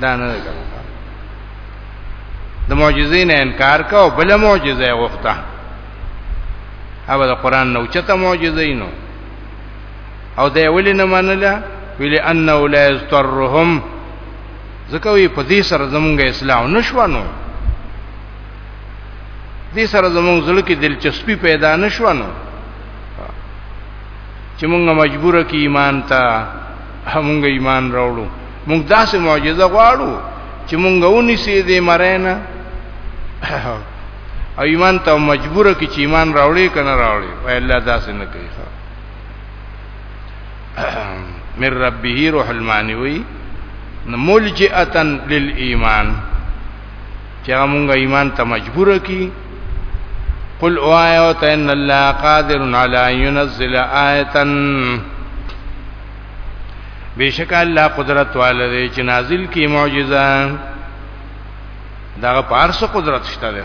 دا نه کوم د معجزې نه انکار کاو بل معجزه غفتا هغه د قران نو چته معجزه نو او دا ولې نه منله ویل انه لا یسترهم ځکه وی په دې سره زمونږه اصلاح نشوانو دې سره زمونږ زړه کې دلچسپي پیدا نشوانو چې مونږه مجبور کی ایمان ته همغه ایمان راوړو مونږ داسې معجزه غواړو چې مونږ ونی سي دې مرینا او ایمان ته مجبور کی چې ایمان راوړې کنه راوړې وای الله داسې نه کوي من ربه روح المانی وی ملجئتن للایمان چې موږ ایمان ته مجبور کی قل اوایو ته ان الله قادر علی ينزل آیه بیشک الله قدرت والده چې نازل کی معجزه دا پارس قدرت شته ده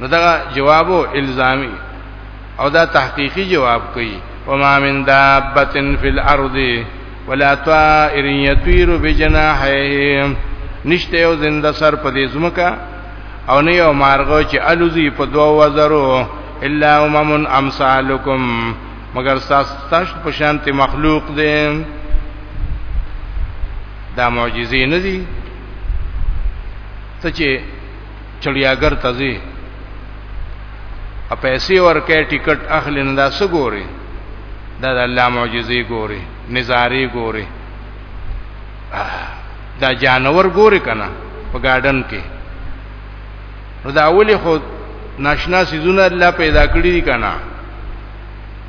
نو دا جوابو الزامی او دا تحقیقی جواب کوي وما من دابه فی الارض ولا طائر یطیر بجناحیه نشته یو زنده سر په دې زمکا او نه یو مارغو چې الوزی په دوه وزرو الا امم امثالکم مگر ساستاش په شانتي مخلوق دي دا معجزې نه دي ته چې چړیاګر ته ځي ا پیسې ورکې ټیکټ اخلي نه دا څه ګوري دا د الله معجزې ګوري نظارې ګوري دا جانور ګوري کنه په گاډن کې نو دا اولی خو ناشنا سيزونه الله پیدا کړی دي کنه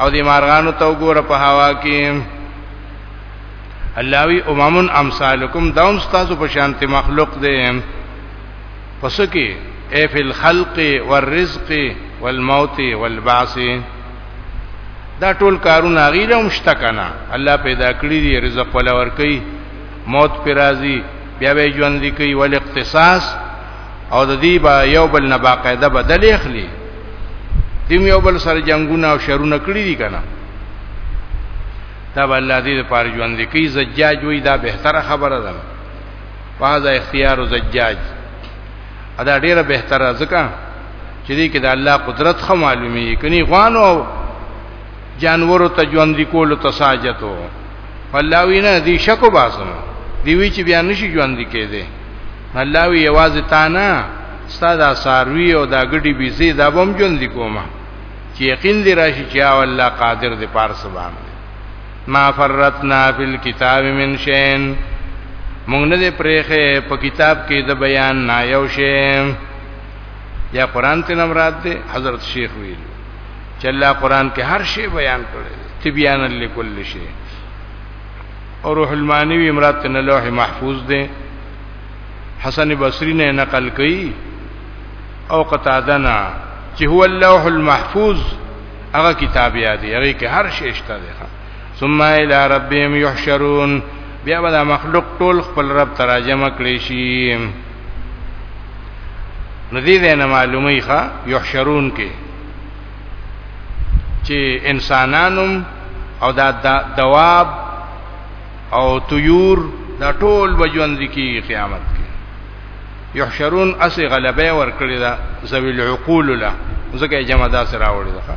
او دی مارغانو ته وګوره په هوا کې الله وی اممن امثالکم داوم تاسو په شانته مخلوق دی پس کې اے فی الخلق والرزق والموت والبعث دا ټول کارونه غیره هم شته کنه الله پیدا کړی دی رزق ولا ور کوي موت پر راضي بیا به ژوند کوي ول اختصاص او د دې با یو بل نه باقاعده بدل اخلي دیم یو بل سره جنگونه او شرونه کړی دي کنه دا الله دې لپاره ژوند کوي زجاج وي دا بهتره خبره ده فاذا اختیار زجاج ادا ډیره بهتره ځکه چې دې کې د الله قدرت خو معلومي کني غوانو جانورو ته ژوند کولو تساجتو الله وینا دی شکو باسم دی وی چې بیا نشي ژوند کېده الله وی आवाज تا نه ستاد ساروی او دا ګډي بيزي دا بم ژوند کومه چې یقین دی راشي چې او الله قادر دی پارس باندې ما فرتنا فی الكتاب من شین مونږ نه دی پرېخه په کتاب کې د بیان نا یو شی یا قران ته نمراد دی حضرت شیخ ویلو چې الله قران کې هر شی بیان کړی تبیان لكل شی او روح المانوی امرات نه لوح محفوظ دی حسن بصری نه نقل کړي او قتاده نه چې هو اللوح المحفوظ هغه کتاب یادی هغه کې هر شی شته دی ثم الى ربهم يحشرون بیا به دا مخلوق ټول خپل رب تراجمه کړی شي نو دې نه معلومه ښه يحشرون کې چې انسانانم او دا دواب او طيور دا ټول بجوند کی قیامت کې يحشرون اسی غلبه ور کړی دا ذوی العقول له ځکه جمع دا سره راوړی دا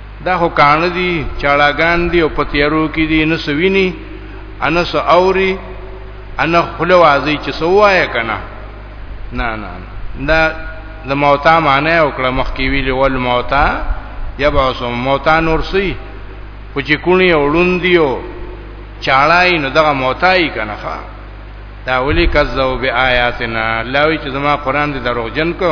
دا خو کان دي چاړاګان دي او پتیرو کې دي نه سویني انا سو اوري انا خلو ازي چې سوایا کنه نه نه دا د موتا معنی او کړه مخکې ویل ول موتا یبعث موتا نور سي خو چې کونی اولوندیو چاړای نو دغه موتای کنه ښا دا ولي کذو بیااتنا الله وی چې زما قران دې دروغجن کو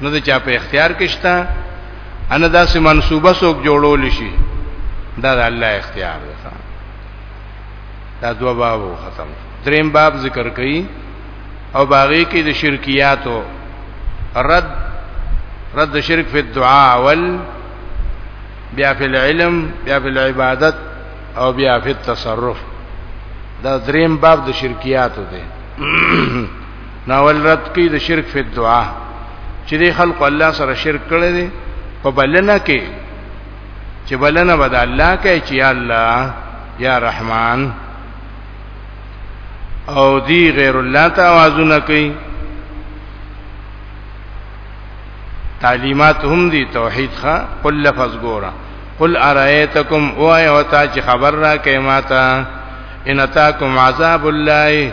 نه د چا په اختیار کې شته ان داسې منسوبه څوک جوړول شي دا د الله اختیار ده دا دوه باب ختم دریم باب ذکر کړي او باغی کې د شرکیاتو رد رد شرک فی الدعاء اول بیا فی العلم بیا فی العبادت او بیا فی التصرف دا دریم باب د شرکیاتو دی ناول رد کی د شرک فی دعا چې د خلق الله سره شرک کړي دي په بلنه کې چې بلنه بد الله کوي چې یا الله یا رحمان او دی غیر الله ته आवाजونه کوي تعلیمات هم دي توحید ښا قل لفظ ګورا قل ارایتکم او ایو تا چې خبر را کې ماته ان تاکم عذاب الله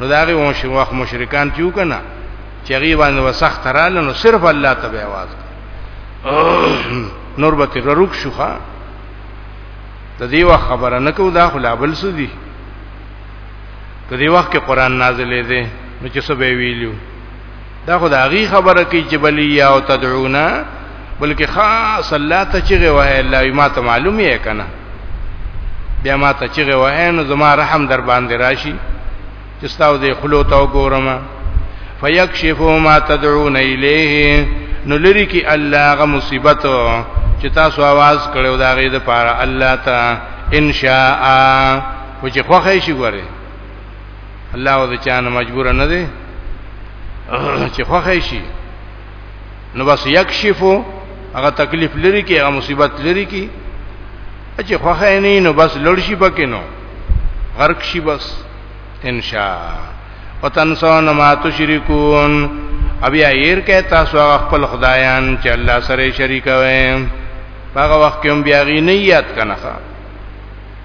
نو دا غي وښه وخت مشرکان چیو کنه چې غي باندې وسخت رااله نو صرف الله ته به आवाज نور به تر روک شوخه د دې وخت خبره نه کو دا خلا بل سودي په دې وخت کې قران نازلې ده نو چې څه به ویلو دا خو دا غي خبره کوي چې بلی یا او تدعونا بلکې خاص الله ته چې وه الله ما ته معلوم یې کنه بیا ما ته چې وه نو زما رحم در باندې راشي چې تاسو دې خلو ته وګورم فیکشف ما تدعون الیه نو لری کی الله غ مصیبت چې تاسو आवाज کړو دا غي د پاره الله ته ان شاء او چې خوخه شي ګوره الله او د چانه مجبور نه دی چې خوخه شي نو بس یکشفو هغه تکلیف لري کې هغه مصیبت لري کې چې خوخه نه نو بس لړ شي پکې نو غرق شي بس ان شاء وتنسون ما تشركون ابي اير کې تاسو خپل خدایان چې الله سره شریک وي هغه وخت کې هم بیا غي نه یاد کنه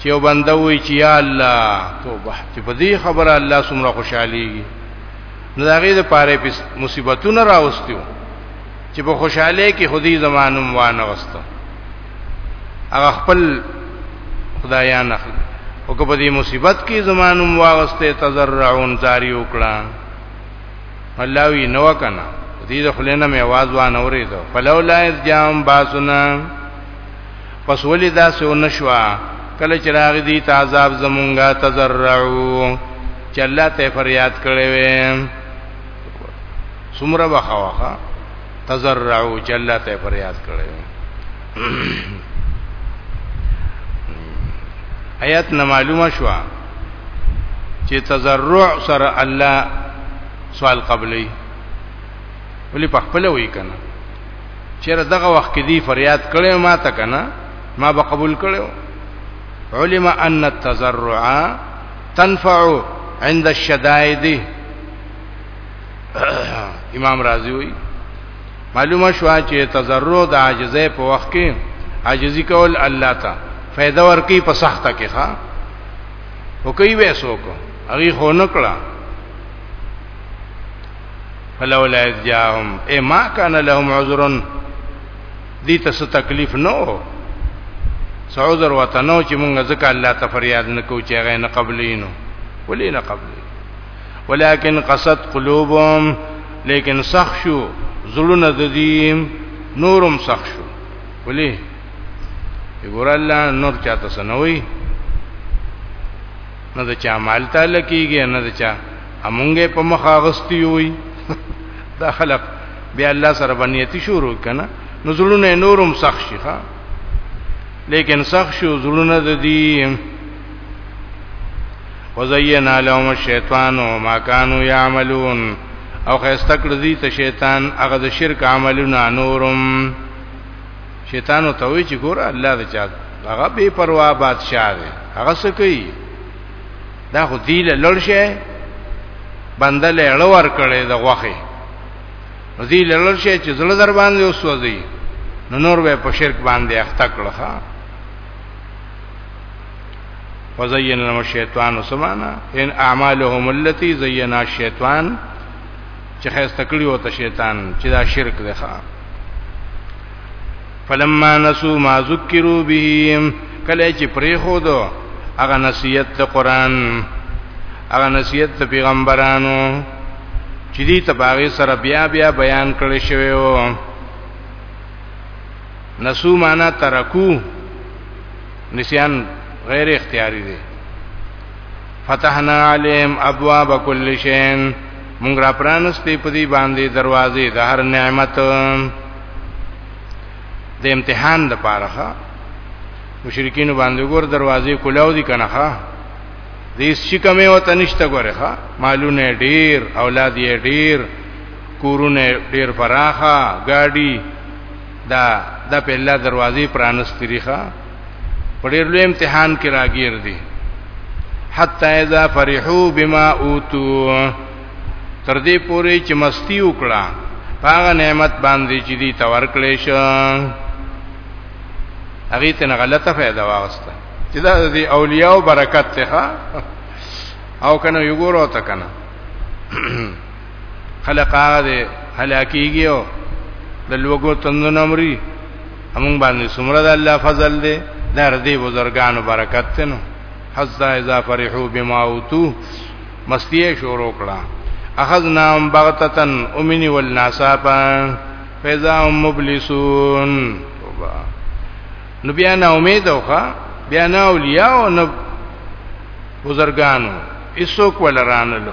چې یو بنده وایي چې یا الله توبه چې په دې خبره الله څومره خوشحاليږي نو دا غي د پاره په مصیبتونه راوستیو چې په خوشحالي کې خودي زمانم وانه وستو هغه خپل خدایان اخلي او که په دې مصیبت کې زمانم واغسته تزرعون جاری وکړه الله وی نو کنه دې د خلینو می आवाज وانه اورېدو فلولا اذ جام باسنا پس ولی دا سو نشوا کله چې راغ دي تعذاب زمونږه تزرعو چې الله ته فریاد کړي وي سمره وخواخه تزرعو چې الله ته فریاد کړي وي آیات نه معلومه شو چې تزرع سره الله سوال قبلي ولی په خپل وی کنه چیرې دغه وخت کې دی فریاد کړو ما ته کنه ما به قبول کړو علم ان التزرع تنفع عند الشدائد امام رازی وی معلومه شو چې تزرع د عاجزې په وخت کې عاجزی کول الله ته فائدہ ورکی په سخته کې ښا او کوي وې سوکو هغه خو نکړه فلولا اذ جاءهم اي ما كان لهم عذر دي ته تکلیف نو څه عذر وته نو چې مونږ ځکه الله ته فریاد نکو چې هغه نه قبلینو ولې نه قبلې ولكن قصد قلوبهم لیکن سخ شو زړونه د دې نورم سخ شو ولې وګور الله نور چاته سنوي نه د چا مال تعالی کیږي نه د چا امونګه په مخ اغستی وي دا خلق بیا الله سره باندې شروع کنه نو زړونه نورم سخت شي ها لیکن سخت شو زړونه د دې وزینا لهم الشیطان ما كانوا يعملون او خسته کړ دي ته شیطان هغه د شرک عملونه نورم شیطان ته وی چې ګور الله د چا هغه بے پروا بادشاہ دی هغه څه کوي دا خو دی له لړ شي بنده له اړه ور کړې د غوخه نو دی له لړ شي چې زړه در باندې وسوځي نو نور به په شرک باندې اخته کړه وزین لهم الشیطان سمانا ان اعمالهم التي زینا الشیطان چې خسته کړی وته شیطان چې دا شرک دی ښا فلما نسو ما ذکروا به کله چې پرې خو دو هغه نصیحت د قران هغه نصیحت د پیغمبرانو چې دې تباغه سره بیا بیا بیان کړی شوی و نسو معنا ترکو نسیان غیر اختیاری دی فتحنا علیم ابواب کل شین مونږ را پرانستې په دې باندې دروازې د هر نعمت د امتحان د پاره ښه مشرکین باندې ګور دروازې کولاو دي کنه ښه دې شي کمه وته نشته ګوره ښه مالونه ډیر اولاد یې ډیر کورونه ډیر فراخه گاډي دا د په الله دروازې پرانستې ریخه په ډېر لوی امتحان کې راګیر دي حتا اذا فرحو بما اوتو تر دې پورې چې مستی وکړه هغه نعمت باندې چې دي تور کړې شو هغه ته غلطه فائدہ واغسته چې دا د اولیاء او برکت ته او کنه یو ګورو ته کنه خلق هغه دی هلاکیږي او د لوګو تندون امري همون باندې سمره د الله فضل دی در دې بزرګانو برکت ته نو حتا اذا فرحوا بما اوتو مستی شروع کړه اخذناهم بغتتن امني والناسابا فاذا هم مبلسون نو بیا نه امید اوخه بیا نه اولیاء او نه بزرګانو ایسو کول رانلو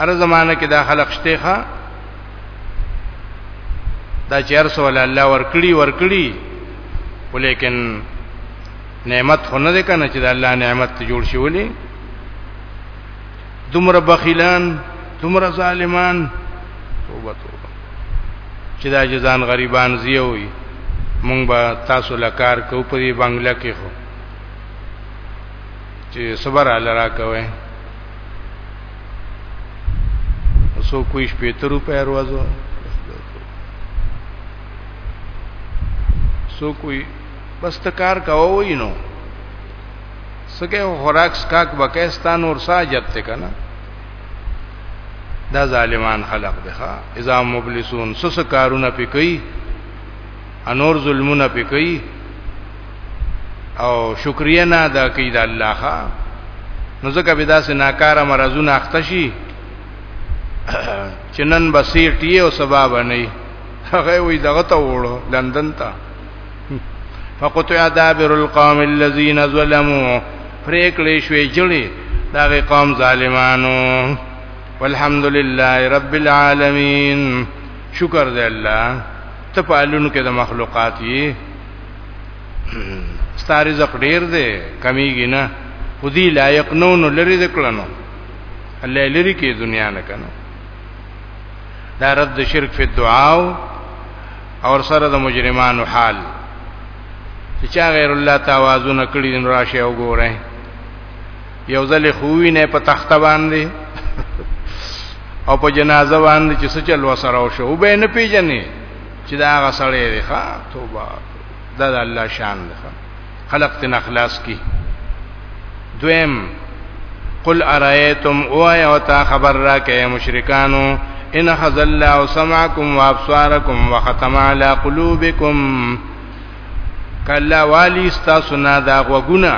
هر زمانه کې دا خلق شته ښا دا چې هر سوال الله ورکړي ورکړي ولیکن نعمت خو نه ده کنه چې د الله نعمت ته جوړ شي ولي دومره بخیلان دومره ظالمان توبه توبه چې دا جزان غریبان زیوي مونږ به تاسو لکار کو په بنگله کې خو چې صبر الله را کوي سو کوئی شپېته روپۍ روزو سو کوئی بس ته کار کاوه نو سکه خوراک سکاک بکستان اور ساجت ته کنه دا ظالمان خلق ده اذا مبلسون سس کارونه پکې انور ظلمونه پې کوي او شکریا نه ادا کوي د الله ښا نو ځکه به داسې ناکاره مرزونه اخته شي چې نن بسې ټي او سبا باندې هغه وي دغه ته وړو لندن ته فقطع دابر القوم الذين ظلموا پریکلې شوې جړې داغه قوم ظالمانو والحمد لله رب العالمین شکر دی الله ته په الونو کې د مخلوقات یې ستاره زق ډیر دی کمیږي نه خودي لایق نو نو لري د کړنو الله لري کې دنیا نه کنو دا رد شرک فی الدعاء اور سره د مجرمانو حال چې چا غیر الله تعالی وازونه کړی دین راشه وګورئ یو ځل خووی نه په تخته باندې او په جنازه باندې چې څه چل وسره او شو به نه پیژنې چې دا هغه سړی دی ښا توبه دا د الله شان دی خلق تن اخلاص کی دویم قل ارایتم او او تا خبر را کې مشرکانو ان خذ الله سمعكم وابصاركم وختم على قلوبكم کلا والی استاسو نه دا غوګونه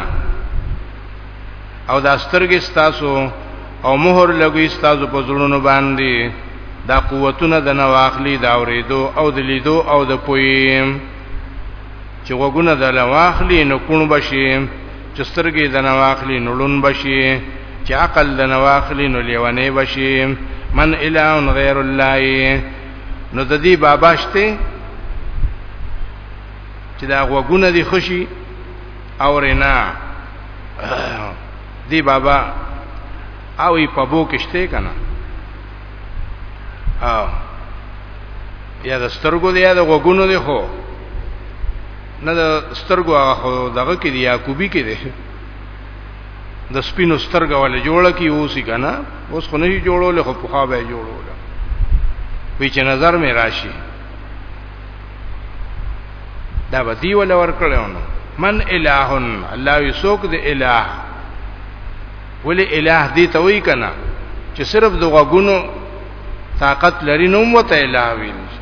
او دا سترګې ستاسو او مهر لګوي ستاسو په زړونو باندې دا قوتونه د نواخلی دا اوریدو او د لیدو او د پویم چې وګونه د لواخلی نو کون بشي چې سترګې د نواخلی نو لون بشي چې عقل د نواخلی نو لیونی بشي من اله غیر الله نو د دې بابا شته چې دا وګونه دي خوشي اورینا دی بابا او ای په بو کېشته کنه او یا د سترګو دی یا د غوګونو دی خو نه د سترګو هغه دغه کې دی یعقوبی کې دی د سپینو سترګو ول جوړه کی اوسی کنه اوس خو نه جوړول خو په خابه جوړول وی چې نظر مې راشي دا به دی ول ور کړو نو من الہ الله یسوک د الہ ولی الہ دی ته وی کنه چې صرف دغه غونو طاقت لري نوم وته الہ ویل شي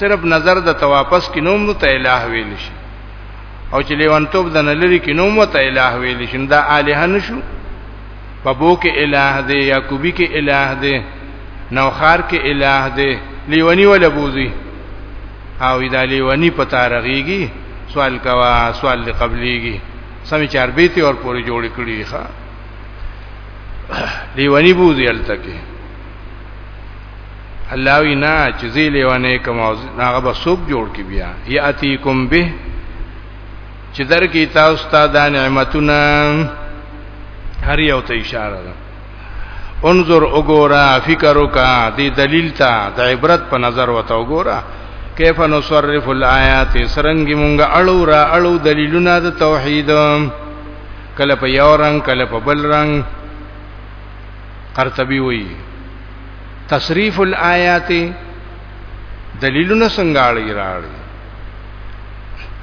صرف نظر د تواپس کې نوم وته الہ ویل شي او چې لیوانتوب د نلری کې نوم وته الہ ویل شي دا الہ نشو په بو کې الہ دی یا کوبي کې الہ دی نوخار کې الہ دی لیونی ولا بوزي او دا لیونی په تارغيږي سوال کوا سوال دی قبليږي سمې چار بیتي اور پوری جوړ کړی ښا لیونی بوزي التکه الله وینا چې زی لیونه کوم هغه به سوق جوړ کی بیا یاتیکم به چې درکې تاسو ته دا نعمتونه هر یو ته اشاره ده انظر وګورا فکر وکا دی دلیل تا د عبرت په نظر وته وګورا کیف نصرف الایات سرنګي مونږه اړو را اړو دلیلونه د توحید کله په یو رنگ کله په بل رنگ قرطبي وی تصریف الایات دلیلونه څنګه اړی راړي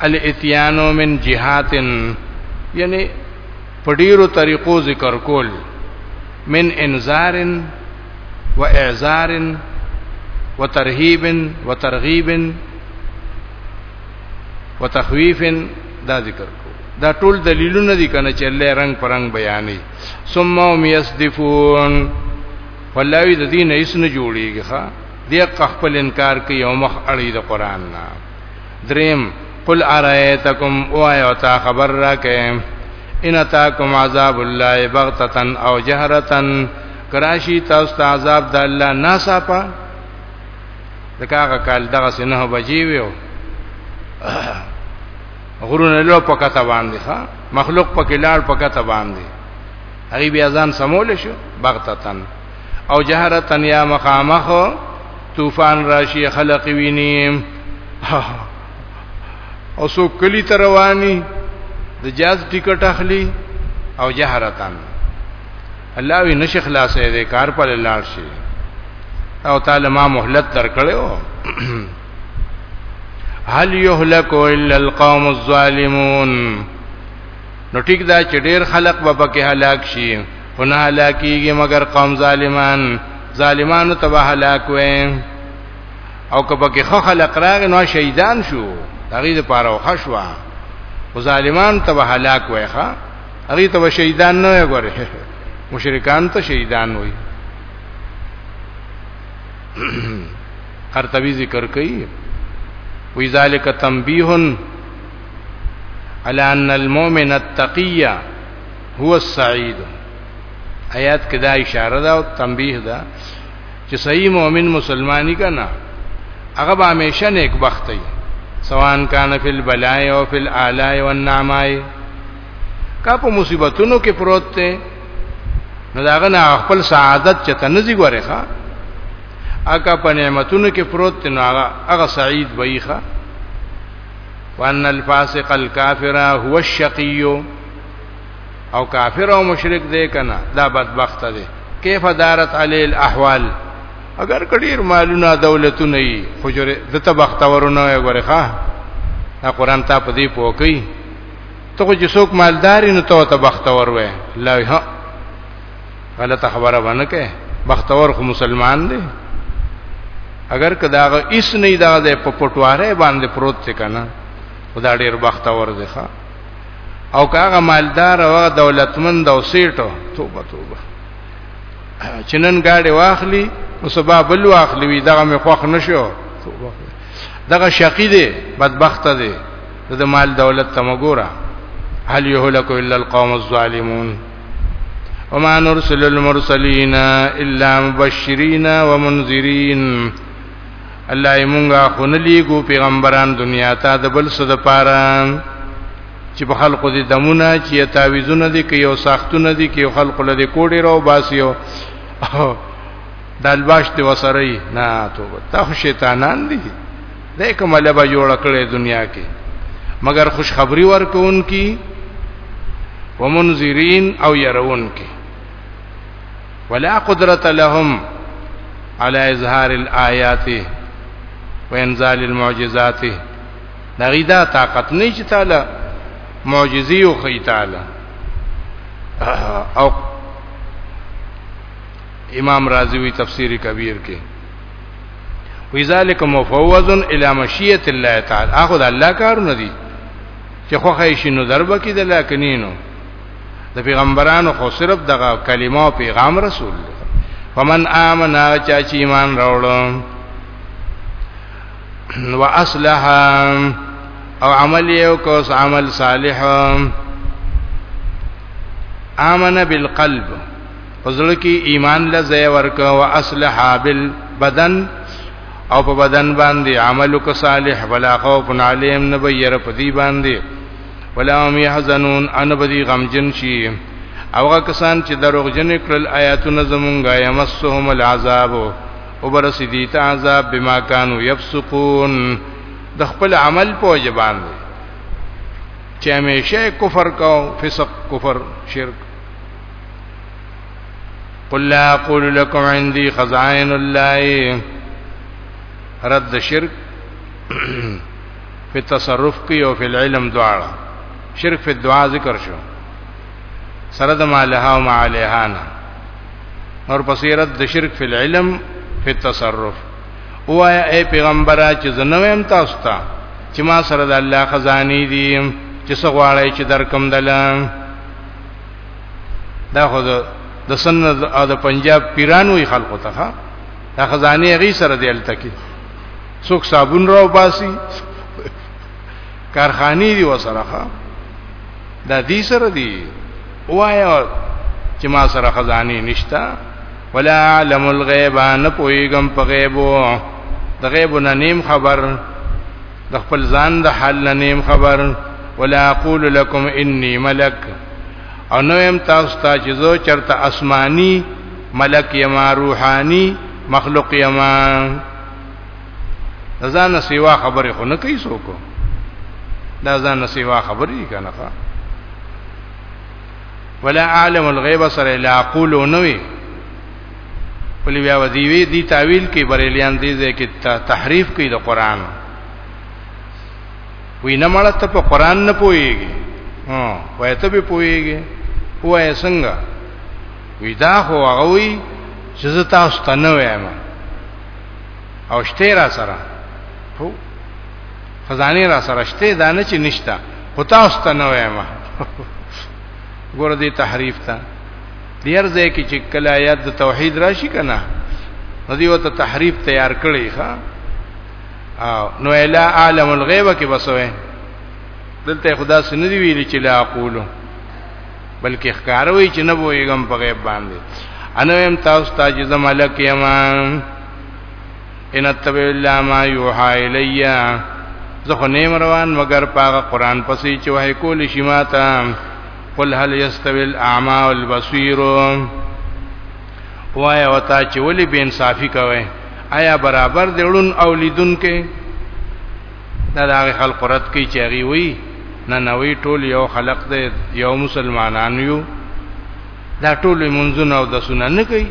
الاتیانو من جهاتن یعنی پډیرو طریقو ذکر کول من انذار و اعذار و ترهیب و ترغیب و تخویف دا ذکر کو دا ټول دلیلونه دي کنه چې الله رنگ پرنګ بیانې ثم هم یصدفون فلاوی د دین ایس نه جوړیږي ښا دی خپل انکار کوي او مخ اړي د قران نه دریم قل ارایتکم او آیا تا خبر راکې ان تاکم عذاب الله بغتتن او جهرتن کراشی تاسو ته عذاب د الله ناصافه دغه کال دغه سنه بجی ویو غرونه لو پکته باندې ښا مخلوق پکې لاړ پکته باندې هغه بیا ځان سمول شو بغتتن او جهرتا یا مخامخ طوفان راشي خلق ویني او سو کلی تروانی د جاز ټیکټ اخلي او جهرتا الله وی نش خلاصې دې کار پر لاړ شي او تعالی ما مهلت درکړو هل يهلك الا القوم الظالمون نو ټیک دا چې ډیر خلق به پکې هلاک شي ونه هلاکیږي مگر قوم ظالمان ظالمانو تبا هلاک وې او که پکې خو خلق راغ نو شهیدان شو هغه د پاره وخښوا او ظالمان تبا هلاک وې ښا هغه تبا شهیدان نه وي ګوره مشرکان ته شهیدان وي قرطبي ذکر کوي وی ذالک تنبیه علی ان المؤمن التقی هو السعید آیات کې دا اشاره ده او تنبیه ده چې صحیح مؤمن مسلمانی کنا هغه به همیشه نیک بخت وي سواء کان فی البلاء او فی الاعلاء والنعماء کا په مصیبتونو کې پروت دی نو داغه نه خپل سعادت چې تنځي غوړي ښا اګه په نعمتونو کې پروت دی نو هغه هغه سعید وي ښا وان الفاسق الكافر هو الشقي او کافر او مشرک دی کنه دا بدبخت دی کیف دارت علی الاحوال اگر کډیر مالونه دولتونه یي خو جره دته بختورونه وي غره ښا دا قران ته په دې پوکي ته خو چې څوک مالدار نه ته ته بختور وي لا ها غلطه خبره باندې کې بختور خو مسلمان دی اگر کداغه اس نه دا د پپټواره باندې پروت څه کنه خدا ډیر بختور دی ښا او کاغه مالدار او دولتمند او سیټو توبه توبه چنن گاډي واخلي نو سبا بل واخلي وی دغه مې خوښ نشو توبه دغه شقی دی بدبخت دی د مال دولت تمګورا هل يهلك الا القوم الظالمون وما نرسل المرسلين الا مبشرين ومنذرين الله یې مونږه خو نه لیګو پیغمبران دنیا ته د بل څه د پاره چې په خلقو دي دمونه چې تعویذونه دي کې یو ساختونه دي کې خلقو لدی کوډي راو باسیو د الباش دی وسري نه توبه تا خو شیطانان دي د کوم لبا جوړ کړي دنیا کې مگر خوشخبری ورکون کی ومنذرین او يرون کی ولا قدرت لهم على اظهار الايات وانزال المعجزات دغی دا طاقت نه چې تعالی معجزي او خی تعالی او امام رازی وی تفسیر کبیر کې وی ذالک مفوض الی مشیت الله تعالی اخو د الله کار نه دی چې خو خیشینو ضربه کې د لکنینو د پیغمبرانو خو صرف دغه کلمه او پیغام رسول دی فمن آمنا چا چې ایمان راوړو واصلح او عمل یو کوس عمل صالح آمن بالقلب فزړه کې ایمان لزه ورک او اصلح بالبدن او په بدن باندې عمل کو صالح ولا خوف علیم نبیر پدی باندې ولا هم يحزنون ان بدی غمجن شي اوغه کسان چې دروغجن کړل آیاتونه زمونږه یمسهم العذاب وبرس دي ته عذاب بما كانوا يفسقون د خپل عمل په وجبان دي چې همیشه کفر کو فسق کفر شرک قل لا اقول لكم عندي خزائن الله رد شرک په تصرف کې او په علم دواړه شرک په دعا ذکر شو سره د مالها او معالها نه اور پسیرت د شرک په علم په تصرف وایا اے پیغمبره چې زنویم تاسو ته چې ما سره د الله خزانی دي چې سغواړی چې درکم دلم دا خو د سنت او د پنجاب پیرانوي خلقو ته دا خزانه غي سره دی التکی څوک صابون راو باسي کارخاني دی وسره دا دې سره دی وایا چې ما سره خزاني نشتا ولا علم الغیب نه پويګم په غیبو د غیب نه نیم خبر د خپل ځان د حال نه نیم خبر ولا اقول لكم اني ملک او نو يم تاسو ته چې زه چرته آسماني ملک یما روحاني مخلوق یما ځان سیوا خبره خو نه کوي څوک دا ځان سیوا خبرې کنه ښا ولا عالم الغیب سره لا اقول نوې ولې بیا ودیوی دی تعویل کې بریلیان دي ځکه تحریف کوي د قران وی نه مړه ته په قران نه پويږي ها وای ته به پويږي وای څنګه وی دا هو هغه وی چې زه تاسو ته نه وایم او شته را سره هو خزانه را سره شته دا نه چې نشتا خو تاسو ته نه وایم ګور دې تحریف ته دیر ځای کې چې کله آیات د توحید راشي کنه نو دیو ته تحریف تیار کړی ښا نو الا عالم الغیب کې بسوي دلته خدا سندې ویلي چې لا اقولو بلکې ښکاروي چې نه بوېګم په غیب باندې انا يم تاسو ته چې زم ملک يم ان تبع الا ما يوحى الي زه خو نیم روان مگر پاغه قران پسې چې وه کول شي ماته قل هل يستوي الاعمى والبصير وای او تا چې ولي بے انصافي کوي آیا برابر دی ړون او لیدون کې دا د هغه خلکو رد کوي چې هغه وی نه نوې ټول یو خلق دی یو مسلمانان یو دا ټول منځونه او د سنن نه کوي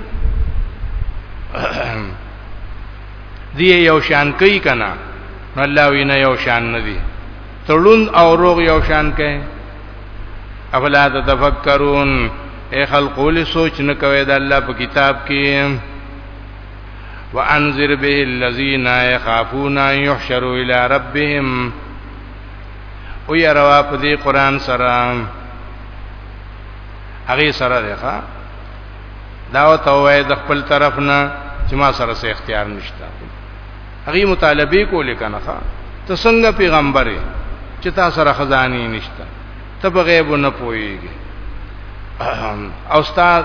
دی یو شان کوي کنه الله وینا یو شان نه دی تړون او روغ یو شان کوي افلا تتفکرون اے خلقول سوچ نه کوي د الله په کتاب کې وانذر به الذين يخافون ان يحشروا الى ربهم او یا روا په دې قران سره هغه سره ده ښا دا او توه د خپل طرف نه چې ما سره څه اختیار نشته هغه مطالبه کولې کنه ښا ته څنګه پیغمبرې چې تا سره خزاني نشته ته بغیب نه پويږي او استاد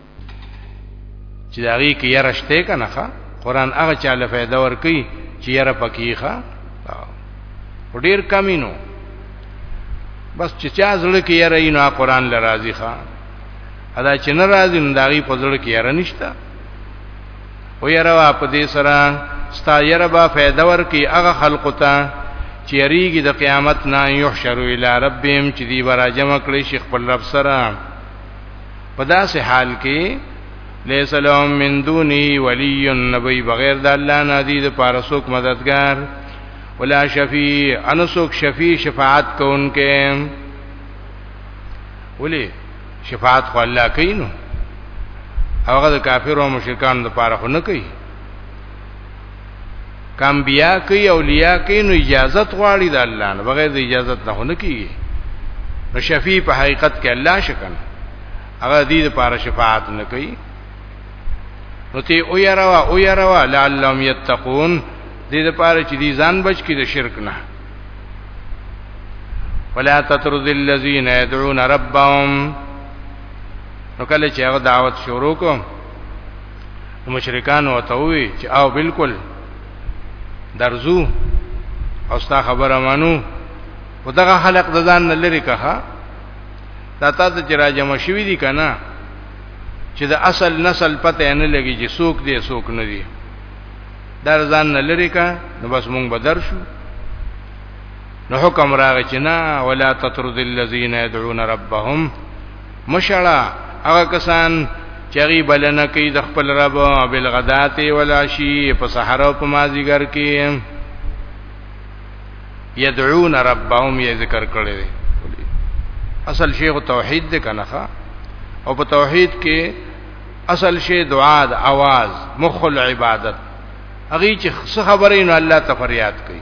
چې دا غي کې یې رشته کنه ښا قران هغه چاله فائدہ ور کوي چې یې را پکې ښا ډیر کمینو بس چې چا زړه کې یې رہی نو قران لراضی ښا ادا چې نه راضی نو دا غي په زړه کې یې رنيشته او یې روا په دې سره ستا یې ربا فائدہ ور کوي هغه خلق ته چې یریږي د قیامت نه یحشروا الی ربهم چې دی برا جمع کړي شیخ پر رب سره په داسې حال کې ليس لهم من دوني ولي نبي بغیر د الله نه دي د پارسوک مددگار ولا شفیع انسوک شفیع شفاعت کوونکې ولی شفاعت خو الله کوي نو هغه د کافرو او مشرکان لپاره خو نه کوي کم بیا کوي اولیاء کوي نو اجازه غواړي د الله نه بغیر د اجازه نه هونه کیږي نو شفیع په حقیقت کې الله شکن هغه دې لپاره شفاعت نه کوي نو ته او یروا او یروا لعلهم یتقون دې لپاره چې دې ځان بچ کړي د شرک نه ولا تطرد الذين يدعون ربهم نو کله چې هغه دعوت شروع کوم مشرکان او توي چې او بالکل درزو او ستا خبره مانو او دغه خلق د ځان نه لري کها دا تاسو چې راجم شوی دي کنه چې د اصل نسل پته نه لګي چې څوک دی څوک نه دی در ځان نه لري کا نو بس مونږ بدر شو نو حکم راغی چې نه ولا تطرد الذين يدعون ربهم مشړه هغه کسان چې غي بلنه کوي د خپل رب بل غدات ولا شي په سحر او په مازیګر کې يدعون ربهم یې ذکر کړی دی اصل شیخ توحید دی کنه او په توحید کې اصل شی دعا د आवाज مخ العبادت هغه چې خبرې نو الله ته فریاد کوي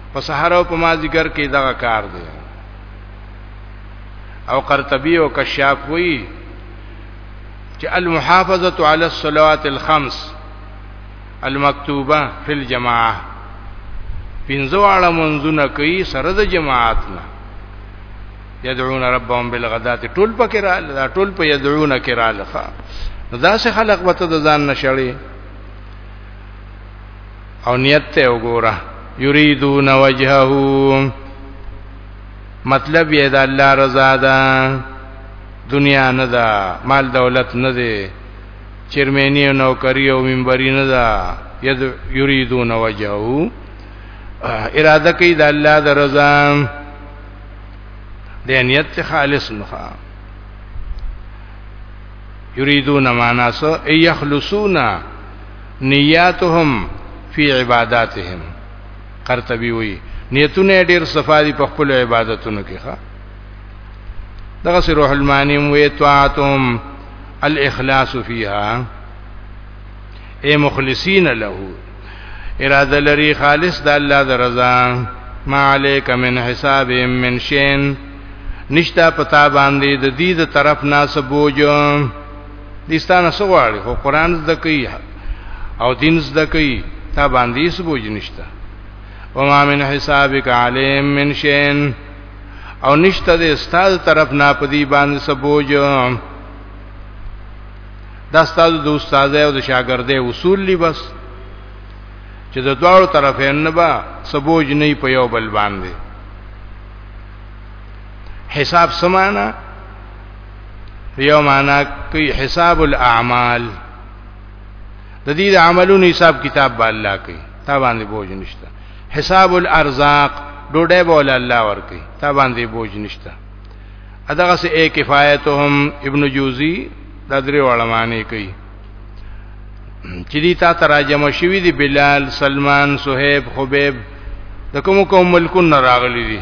په سحر او په مازیګر کې دغه کار دی او قرطبی او کشاف وی چې المحافظه علی الصلوات الخمس المکتوبه فی الجماعه پنځه واړه منځونه کوي سره د جماعت نه یدعون ربهم بالغداة ټول پکې را دا ټول په یدعون کې را لخوا دا سه خلق وته د ځان نشړي او نیت ته وګوره یریدون وجهه مطلب یې د الله رضا ده دنیا نه ده مال دولت نه ده چرمنی او نوکری او منبری نه ده ید یریدون وجهه اراده کوي د الله د رضا د نیت خالص نه یریدون معنا سو ایخلصون نیاتهم فی عباداتهم قرطبی وی نیتونه ډیر صفادی په خپل عبادتونو کې ښا دغه سر روح المانی وی طاعتهم الاخلاص فیها اے مخلصین له اراده لري خالص د الله د رضا ما علیک من حساب من شین نشتا پتا باندې د دې د طرف ناس بوجو دستانه سغواړي خو قران زده کوي او دین زده کوي تا باندې هیڅ بوج نشته وما من حسابک علیم من شین او نشته د استاد طرف نه پدی باندې سبوج دا استاد د استاد او د شاګرد اصول لی بس چې د دواړو طرفین نه با سبوج نه په یو بل باندې حساب سمانا یو معنا کوي حساب الاعمال د دې د عملونو حساب کتاب به الله کوي تا باندې بوج نشته حساب الارزاق ډوډۍ به ول الله ورکي تا باندې بوج نشته اداغه سه اے کفایتهم ابن جوزی د درې علمانه کوي چې دې تا تراجم شوی دی بلال سلمان صہیب خبیب د کوم کوم ملکونو راغلي دي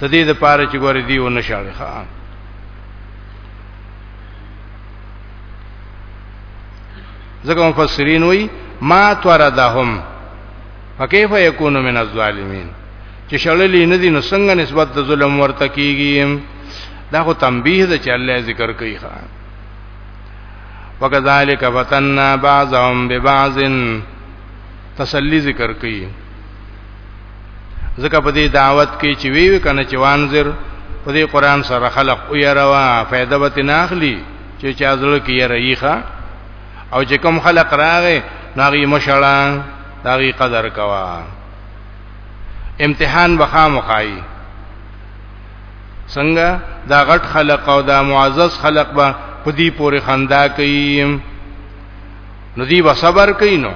د دې د پاره چې ګورې دی و نه شاړي ها ځکه مفسرین وایي ما توردهم فكيف يكون من الظالمين چې شړلې نه دي نو څنګه نسبت د ظلم ورته کیږي دا خو تنبیه ده چې الله ذکر کوي ښا وکذالک فتننا بعضهم ببعض تسلی ذکر کوي ځکه په دې دعوت کې چې وی کنه چې وانذر په دې قران سره خلق او يروا فائدہ به تناخلی چې چا زړه کې يرېخه او چې کوم خلق راغې ناغي مشړان داغي قدر کوا امتحان بخا مخای څنګه دا غټ خلق او دا معزز خلق به په دې پورې خندا کوي نو دی به صبر کوي نو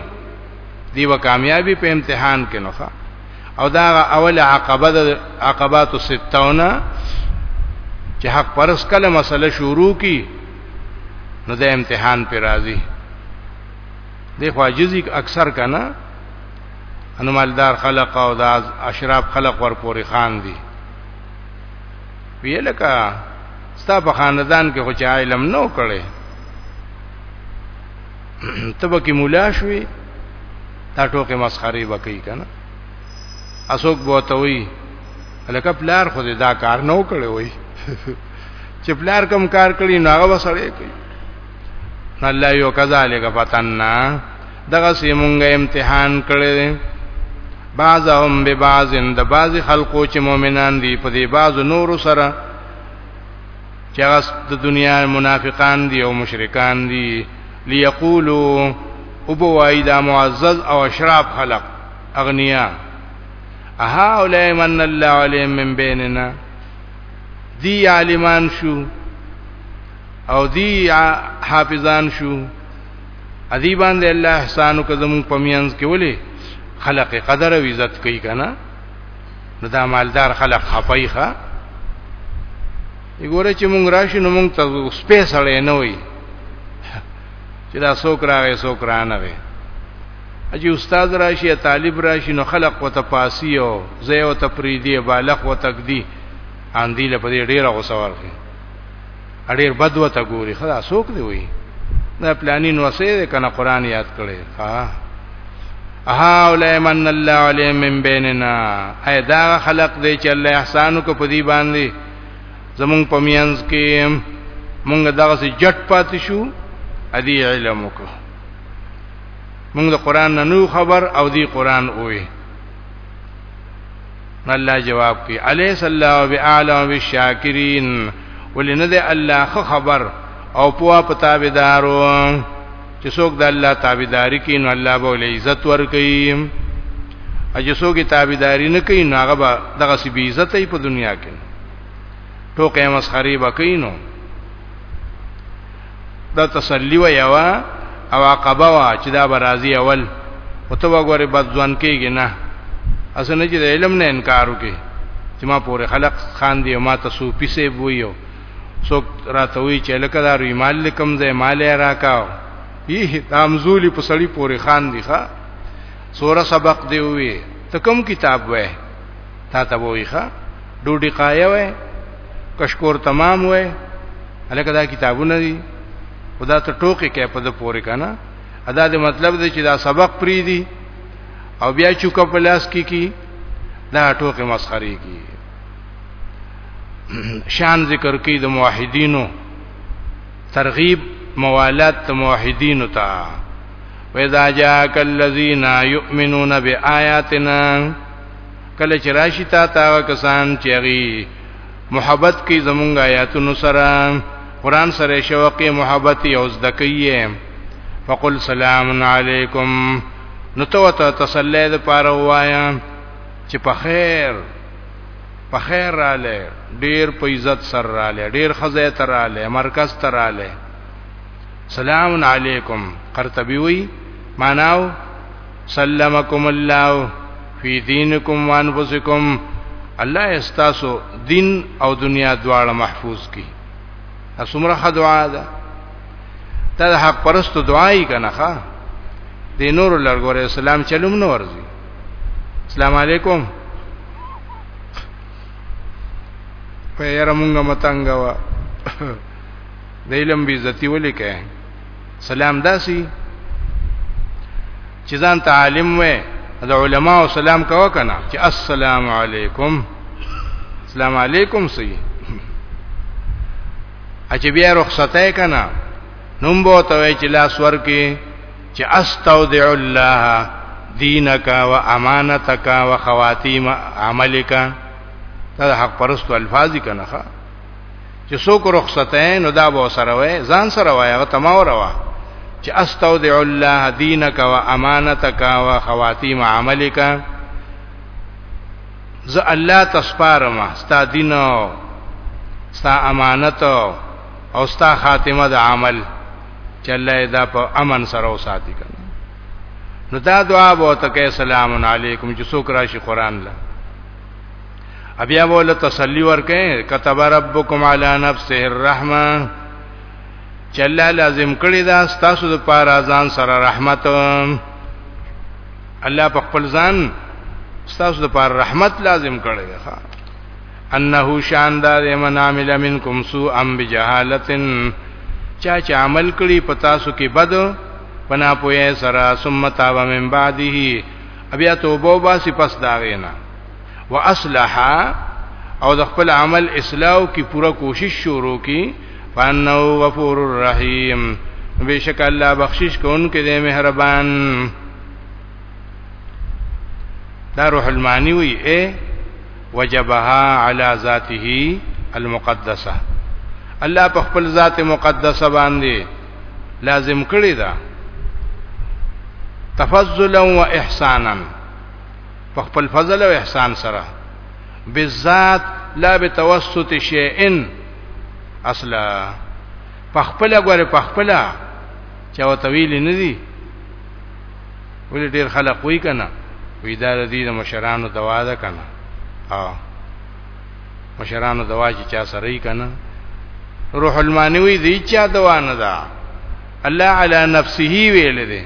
دی و کامیابی په امتحان کې نوخه او دا اول عقبه د عقبات الستونه چې حق پرس کله مسله شروع کی نو د امتحان پر راضی دی خواجزی اکثر کنا انو مالدار خلق او د اشراف خلق ور پوری خان دی ویلکه ستا په خاندان کې خو چا علم نو کړي تبه کې مولا شوي دا ټوکې مسخري وکي کنه اسوک بوته وي لکه پلار خو دې دا کار نه وکړي وي چې پلار کم کار کړي نو هغه وسړې کوي الله یو کذالک فتننا دغه سیمونګه امتحان کړي بعضهم ببعضن د بعض خلقو چې مؤمنان دي په دې بعض نور سره چې هغه د دنیا منافقان دي او مشرکان دي ليقولوا وبوای دا معزز او اشراف خلق اغنیا اها اولای من الله علیم من بیننا دی عالمان شو او دی حافظان شو ادی باندې الله احسانو کزمون پمینز کې ولي خلق قدر او عزت کوي کنه نو دا مالدار خلک خپای ښه وګوره چې مونږ راشي نو مونږ ته سپیس اړې نه وي چې دا څوک راغی څوک را نه وي اجي استاد راشي یا طالب راشي نو خلق وته پاسي او زه او تفریدي بالغ وتک دي اندی له پدې ډیره غوسه ورغی اړیر بد وته ګوري خدا سوک دی وی دا پلاني نو سه کنه قران یاد کړي ها اها اولای من الله علی من بیننا اې دا خلق دی چې الله احسانو کو پدی باندې زمون پمینز کې مونږ دغه سي جټ پات شو ادي علم وکړو مونږ د قران نه نو خبر او دی قران وې الله جواب کوي الیس الله باعلم بالشاکرین ولنه ده الله خو خبر او پوا پتابدارو چې څوک د الله تابعداري کوي نو الله به له عزت ور کوي اجه څوک تابعداري نه کوي نو هغه به دغه سي بي عزت په دنیا کې ټوکې مسخري وکړي نو دا تسلی و یوا او عقبه وا چې دا برازي اول او ته وګوره بد ځوان کېږي نه اسنه چې د علم نه انکار وکي چې ما پورې خلق خان دی او ما ته سو پیسې بویو څوک راته وی چې لکه دا روی مال لکم زې مال راکاو یه تامزولی په سړی پورې خان دی ښا سوره سبق دی وی ته کوم کتاب وې تا ته وای ښا ډوډی قایه وای کشکور تمام وای الکه دا کتابونه دي خدا ته ټوکی کې په د پورې کنه ادا دې مطلب دی چې دا سبق پری دي او بیا چوکا پلاس کی کی دا ټوکی مسخري کی شان ذکر کی د موحدینو ترغیب موالات د موحدینو ته وَإِذَا جَاءَكَ الَّذِينَ يُؤْمِنُونَ بِآيَاتِنَا کله چې راشي تا تا کسان چې هغه محبت کوي زمونږ آیاتونو سره قران سره شوقي محبت او زدکیه فقل سلام علیکم نو تو ته تسلی ده پاره وایا چې په خیر په خیر رااله ډیر په عزت سره رااله ډیر خزه تر رااله مرکز تر رااله سلام علیکم قرطبی وی معناو سلمکم الله فی دینکم وانفسکم الله استاسو دین او دنیا دواړه محفوظ کی اسمره خدعا ده دا د حق پرستو دعای کنه ښا د نور لرګور اسلام چلوم نه ورزي اسلام علیکم په یاره مونږه متنګ وا د علم بي عزتي ولي کوي سلام داسي چې ځان ته عالم وې د علماو سلام کاوه کنه چې السلام علیکم السلام علیکم سي اچې بیا رخصته کنه نوم بو ته وی چې لاس ورکی چې استودع الله دینک و امانتک و خواتیم عملک دا حق پرست الفاظ کنه چې څوک رخصتین نو دا به سره وای ځان سره وای هغه تماو روا چې استودع الله دینک و امانتک و خواتیم عملک ز الله تسپارم ستا دین او ستا امانت او ستا خاتمه د عمل چې الله دا په امن سره وساتي کنه نو دا دعا به ته کې سلام علیکم چې څوک راشي قران لا ابیا ولا تسلی ورکه كتب ربكم على نفسه الرحمه چلا لازم کړی دا ستاسو د پاره ځان سره رحمت الله په خپل ځان ستاسو د پاره رحمت لازم کړی دی انه شاندار من عمل منکم سوء ام بجهالتن چا چې عمل کړی په تاسو کې بد پنا پوهه سره ثم تاب من بعده بیا توبه واسي پس دا غینا واصلح او د خپل عمل اصلاح کی پوره کوشش شروع کی فانه غفور الرحیم بیشک الله بخشش کوونکی دی مهربان دا روح المانی وی اے وجبها علی ذاته المقدسه الله په خپل ذات مقدسه باندې لازم کړی دا تفضلا و احسانا په خپل فضل او احسان سره بالذات لا بتوسط شيئن اصلا په خپل غره په خپل چا وتویل نه دي ولې ډیر خلک وای کنه وی دا د دې مشرانو دوا ده کنه او مشرانو دوا چې چا سره یې کنه روح المانوی دی چا دوا نه ده الله علی نفسه ویل دی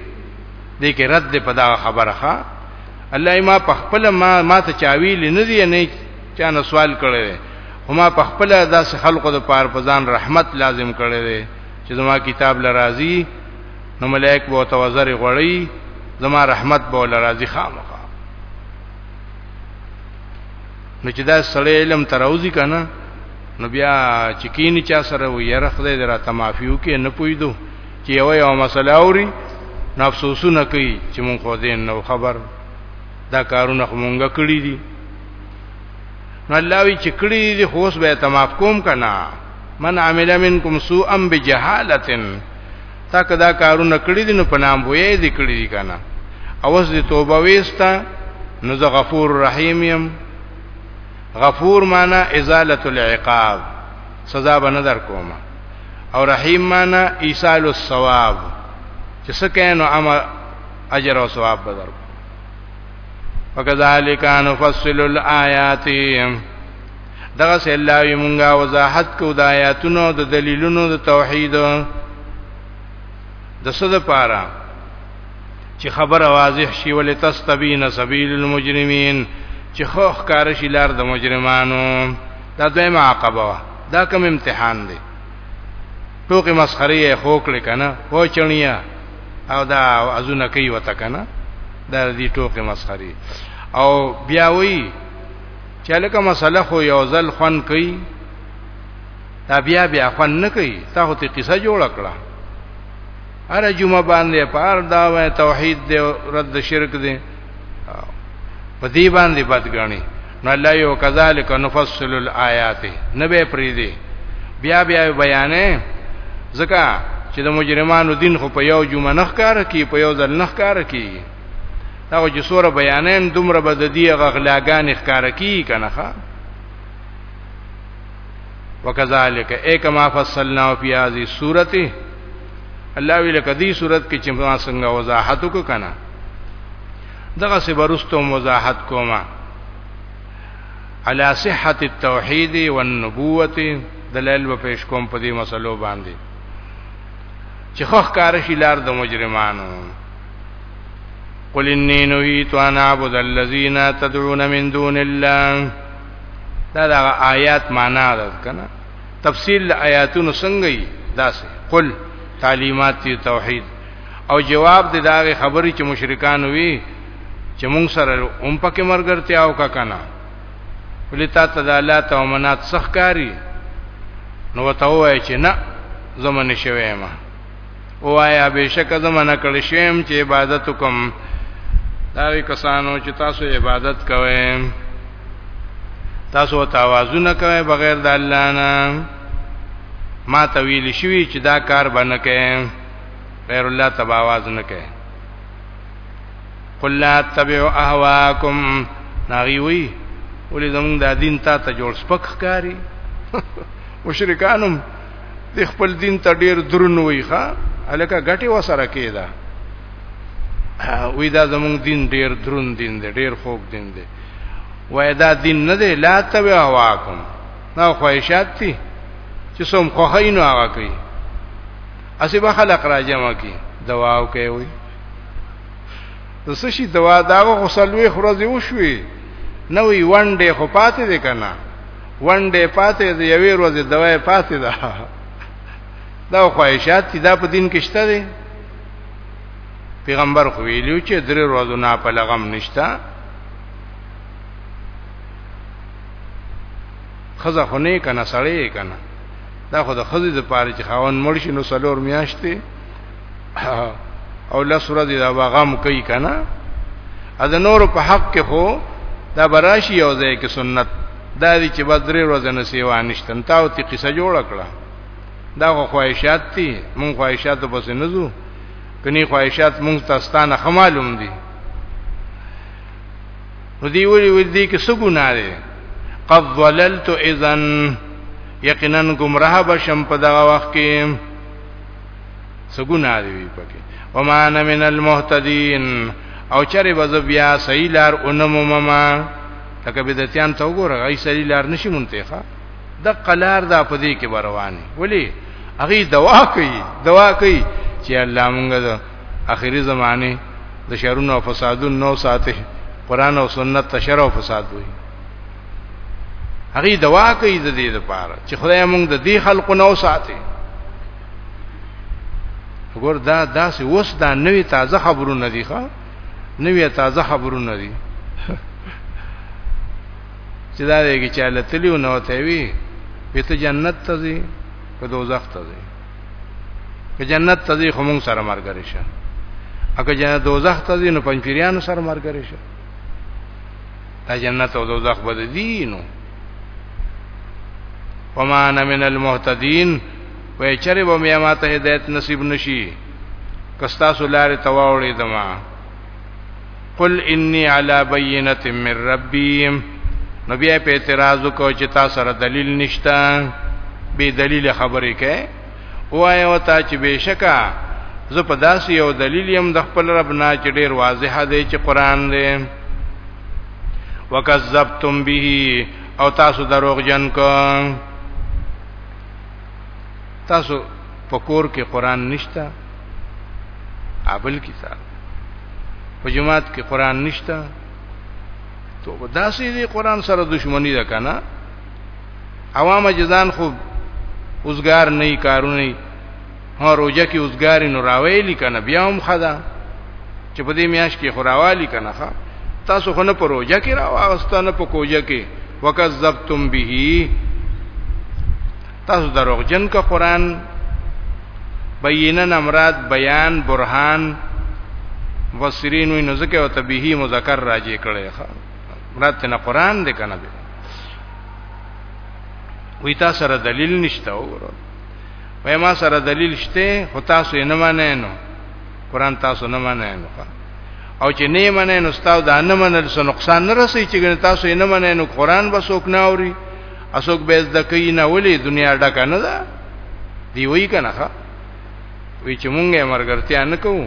دې کې رد په دا خبره ښه الله ما په خپل ما ما ته چاوی لندې نه چا نه سوال کړي هما په خپل داس خلقو د پار پزان رحمت لازم کړي دي چې زما کتاب لرازي نو ملائک بو توزر غړي زما رحمت بو لرازي خامخه نو چې دا سړی علم تراوزی کنه نو بیا چې کینی چا سره ویره خدای درا تمافیو کې نه پویدو چې یو یو مسله اوري نفسوسونه کوي چې مونږ خو دین نو خبر دا کارونه خو مونږه کړی دي نو الله وی چې کړی دي خو اوس به تماف کوم کنا من عمل منکم سوءا بجهالتن تا کدا کارونه کړی دي نو په نام وې دي کړی دي کنا اوس دې توبه وېستا نو زه غفور رحیم يم غفور معنا ازاله العقاب سزا به نظر کومه او رحیم معنا ایصال الثواب چې سکینو عمل اجر او ثواب بدر وکذالک نفصل الآیات دغه سلاوی مونږه وضاحت کو د آیاتونو د دلیلونو د توحید د صد پاره چې خبر واضح شي ولې تستبین سبیل المجرمین چې خو ښکار شي لار د مجرمانو دا دویمه عقبه دا کوم امتحان دی ټوکې مسخرې یې خوکړې کنه پوچنیا او دا ازونه کوي وته کنه دا دې ټوکې مسخرې او بیا وی چې لکه مسله خو یو ځل خون کوي دا بیا بیا خون نه کوي تا هو ته قصه جوړ کړه اره جمعه باندې پار دا وای توحید دی رد شرک دی په دې باندې بد غني نو الله یو کذالک نفصل الایات نه به پری دی بیا بیا بیانې ځکه چې د مجرمانو دین خو په یو جمعه نخ کار کی په یو ځل نخ کار کی دا چې سوره بیانې دومره به د دې غغلاګان ښکار کی کنه ښا وکذالک ایکما فصلنا فی هذه سورته الله وی لکه دې صورت کې چې ما څنګه وضاحت وکړ کنه دغه سه برستو وضاحت کوما علی صحت التوحید والنبوت دلایل و پیش کوم په دې مسلو باندې چې خوخ کار شي لار د مجرمانو قل انی نویت ان اعبد الذین تدعون من دون الله دا دا آیات معنا ده کنه تفصیل آیاتونو څنګه یې داسې قل تعلیمات توحید او جواب د داغه خبرې چې مشرکان وی چې مونږ سره هم پکې مرګرتیا او کا کنه ولتا تدالات او منات سخکاری نو وتاوای چې نه زمونه شوی ما وایا بشک زمانہ کړی شیم چې عبادت کوم دا وی کسانو چې تاسو عبادت کوئ تاسو توازن کوئ بغیر د الله نه ما تویل شوی چې دا کار باندې کې غیر الله تبا आवाज نه کې قل لا تبعوا اهواکم ناغي وی ولې زمونږ د دین تا ته جوړ سپک ښکاری مشرکانم د خپل دین ته ډیر درن وي ښا الکه غټي وسره کېدا وی دا زمونږ دین ډیر درون دین دی ډیر خوږ دین دی وای دا دین نه دی لا تبع واکم دا خواهشات دي چې سوم خوخینو هغه کوي اسی به خلق را جمع کی دوا او کوي د سشي دوا دا غسلوي خروزي وشوي نوې ونډه خو پاتې ده کنه ونډه پاتې د یوې ورځې دوای پاتې ده دا خواهشات چې دا په دین کې شته دي پیغمبر خو ویلو چې درې ورځې نه په لغم نشتا خزه خو نه کنه سړی کنه دا خو د خزې د پاره چې خاون مړ شي نو سلور میاشتې او لس ورځې دا وغم کوي کنه اذ نور په حق کې خو دا براشي او ځای کې سنت دا دي چې بس درې ورځې نه سیوا نشته تا او تی قصه جوړ کړه دا خو خواهشات دي مونږ خواهشاتو پس نه ځو کني خواهشات مونږ تاسو ته نه معلوم دي نو دی ویلي ول دي کې څه ګناه دي قد ضللت اذن یقینا گمراه بشم په دغه وخت کې سګونه دی پکې وما انا من المهتدين او چرې بز بیا صحیح لار اونمو مما لکه بدعتيان ته وګوره غي صحیح لار نشي مونته ښا د قلار دا پدې کې برواني ولی هغه دوا کوي دوا کوي چې الله مونږ د اخري زمانه د شرونو او فسادونو نو ساته قران او سنت تشر او فساد وي هغه دوا کوي د دې لپاره چې خدای مونږ د دې خلقو نو ساته وګور دا داسې اوس دا نوې تازه خبرونه دي ښا نوې تازه خبرونه دي چې دا دی چې چاله تلیو نو ته وی پته جنت ته ځي په دوزخ ته ځي په جنت ته ځي خمون سره مرګري شه اګه جنت دوزخ ته ځي نو پنځپیرانو سره مرګري شه دا جنت او دوزخ بد دي نو وما انا من المهتدين وای چرې به مې ماته هدایت نصیب نشي کستا سولاره تواوړې دما قل انی علی بینۃ من ربی نبی په اعتراض وکړ چې تا سره دلیل نشته به دلیل خبرې کوي وای او تا چې بشکا زه په داسې یو دلیل يم د خپل رب نه چې ډیر واضح دی چې قران دی وکذبتم به او تاسو دروغ جن کو تاسو په کور کې قران نشتا ابل کتاب په جماعت کې قران نشتا تو داسې دی قران سره دښمنی ده کنه عوام جزان خو اوسګار نه کارونه ها روزه کې اوسګاری نو راویلی کنه بیا هم خدا چې په دې میاش کې خوراوالی کنه ښا تاسو خو نه په روزه کې راوستانه په کوجه کې وکذبتم به تاسو دروغجن کا قران بینن امراد بیان برهان مفسرین وینو ځکه او تبیه مذکر راځي کړي ښا مراد ته قران دې کنه وی تاسو سره دلیل نشته وګورئ وای ما سره دلیل شته خو تاسو یې نه منئ نو قران تاسو نه منئ نو او چې نه منئ نو تاسو دا نه منل سو نقصان نه رسي چې تاسو یې نه منئ نو قران به څوک نه اوري اسوک به زده کوي نه ولي دنیا ډکه نه ده دی وی کنه ښا وی چې مونږه مرګرتیا نه کوو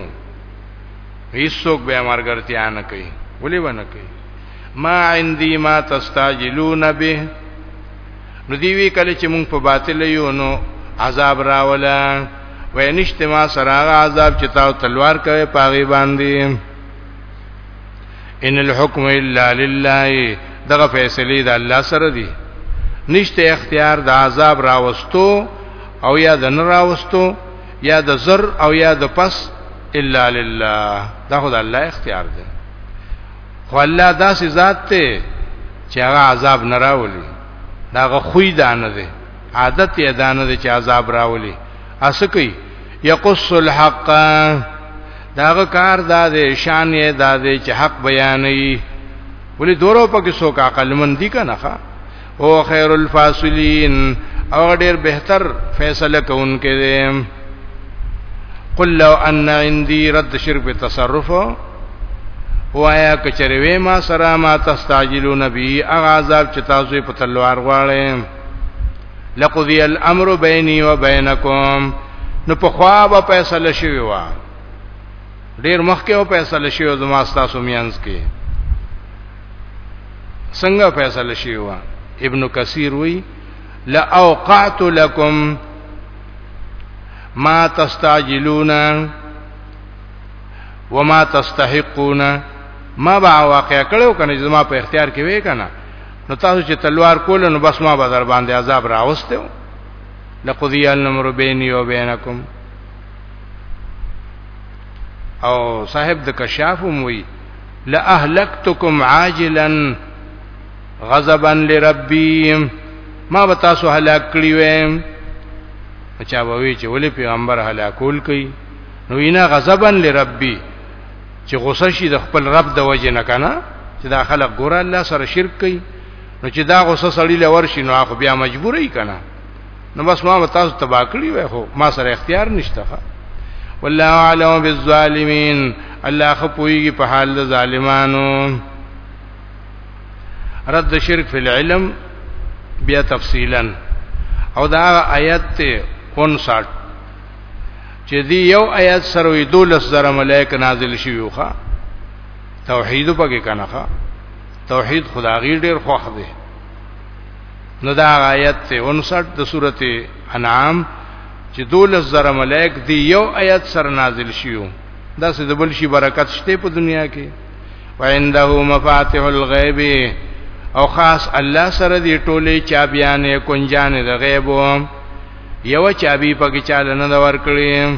هیڅوک به مرګرتیا نه کوي ولي ونه کوي ما عندي ما تستاجلون به نو دی وی کله چې مونږ په باطل یو نو عذاب راولا وې نشته ما سره عذاب چې تاو تلوار کوي پاغي باندې ان الحكم الا لله دغه فیصله د الله سره دی نشته اختیار د عذاب راوستو او یا د نه راوستو یا د زر او یا د پس الا لله دا خدای الله اختیار دی خو الله داسې ذات ته چې هغه عذاب نه راولي دا غوي دانه دي عادت یې دانه دي چې عذاب راولي اسکی یقص الحق داغه کار دا دی شان یې دا دی چې حق بیانوي ولی دورو پکې څوک عقل مندي کنه ښا هو خیر الفاصلین او ډیر بهتر فیصله کوونکې دی قل لو ان عندي رد شرک په تصرف وایا کچری وې ما سره ما تستعجلون بی اغه عذاب چې تاسو په تلوار غواړئ لقضی الامر بیني و بینکم نو په خوا به فیصله شوی و ډیر مخکې و فیصله شوی زما تاسو میانس کې څنګه فیصله شي وا ابن کثیر وی لا اوقعت لكم ما تستعجلون وما تستحقون ما با واقع کړو کنه زما په اختیار کې وې کنه نو تاسو چې تلوار کول نو بس ما به در باندې عذاب راوستو لقضی الامر بیني و بینکم او صاحب د کشاف هم وی لاهلكتكم عاجلا غضبا لربي ما به تاسو هلاک کړی وې چا به وی چې ولې پیغمبر هلاکول کوي نو اینا غضبا لربي چې غوسه شي د خپل رب د وجه نه کنه چې دا خلک ګور الله سره شرک کوي نو چې دا غوسه سړی لور شي نو هغه بیا مجبورې کنه نو بس ما تاسو تبا کړی وای خو ما سره اختیار نشته والله اعلم بالظالمین الله خپویږي په حال د ظالمانو رد شرک فی العلم بیا تفصیلا او دا آیت ته 59 چې دی یو آیت سره وی دولس زره ملائک نازل شي وخا توحید پکې کنه توحید خدای غیر ډیر خوښ دی نو دا آیت ته 59 د سورته انعام چې دولس زره ملائک دی یو آیت سره نازل شیو دا څه د بل شي برکت شته په دنیا کې وعنده مفاتح الغیب او خاص الله سره دی ټوله چابیانې کنجانې د غیب یو چابي پکې چاله نه ور کړی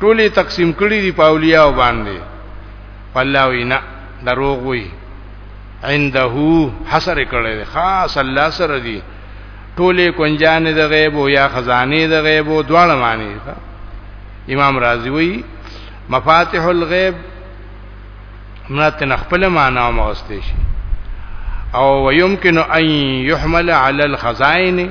ټولې تقسیم کړي دي په اولیاء باندې الله وینا دروغ وی عنده حسر کړي خاص الله سره دي ټولې کنجان د غیب او یا خزانه د غیب او دواړه معنی امام رازی وی مفاتح الغیب مرات نخپل معنا مغستې شي او ويمكن ان يحمل على الخزائن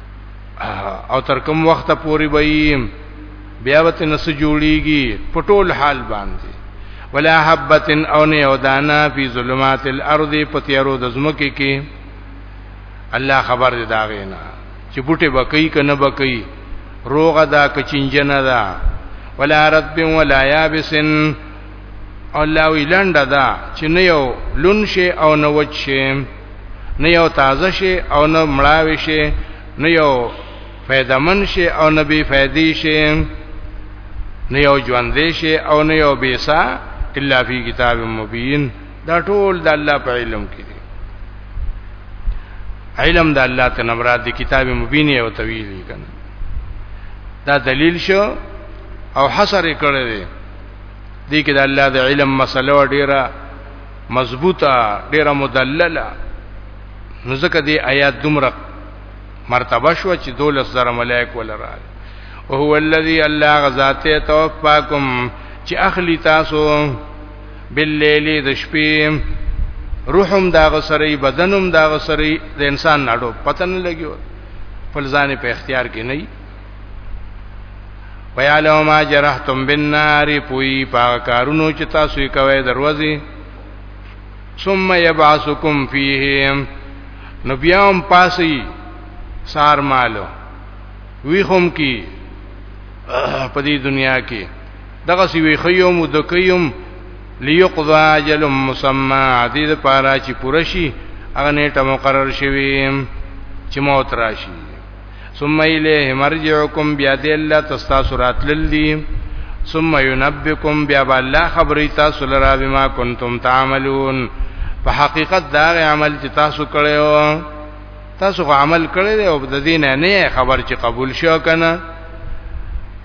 او تر کوم وخت پوري وي بیا وته نس جوړیږي پټول حال باندې ولا حبتن او نه او دانا فی ظلمات الارض پتیرو د زمکه کې الله خبر دی دا غینا چې بوټي بکئی کنه بکئی روغه دا کچنجنه دا ولا رتب ولا یابسن الله وی لنډه دا چې نه یو لون شي او نه وچ شي نه یو تازه شي او نه مړاوي شي نه یو فیدمن شي او نه بی فیدی شي نه یو ژوندې شي او نه یو بیسا الا فی کتاب مبین دا ټول د الله په علم کې دي علم د الله ته نمراد دی کتاب مبین او طویل کنه دا دلیل شو او حصر کړی دی دې کې د الله د علم مسله ډیره مضبوطه ډیره مدلله نو ځکه دې آیات دومره مرتبه شو چې دولس زره ملائک ولرال او هو الذی الله غزاته توفاکم چې اخلی تاسو باللیل د شپې روحم دا غسرې بدنم دا غسرې د انسان ناړو پتن لګیو خپل ځان په اختیار کې نه ویالو ما جرحتم بالنار پوی پاک کارونو چې تاسو یې کوي دروازې ثم يبعثكم فيه نو بیا هم پاسي سار مالو وی هم کی په دې دنیا کې دغه سی وی خيوم د کيوم ليقضى اجل مسمى دې لپاره چې پوره شي هغه نیټه مقرر شوی چې موت راشي ثم الیه مرجعکم بیا دې الله تاسو راتلل دي ثم ينبئکم بیا الله خبرې تاسو لرا بما کنتم تعملون په حقیقت دا عمل چې تاسو کړو تاسو غو عمل کړی دی او د دین نه خبر چې قبول شو کنه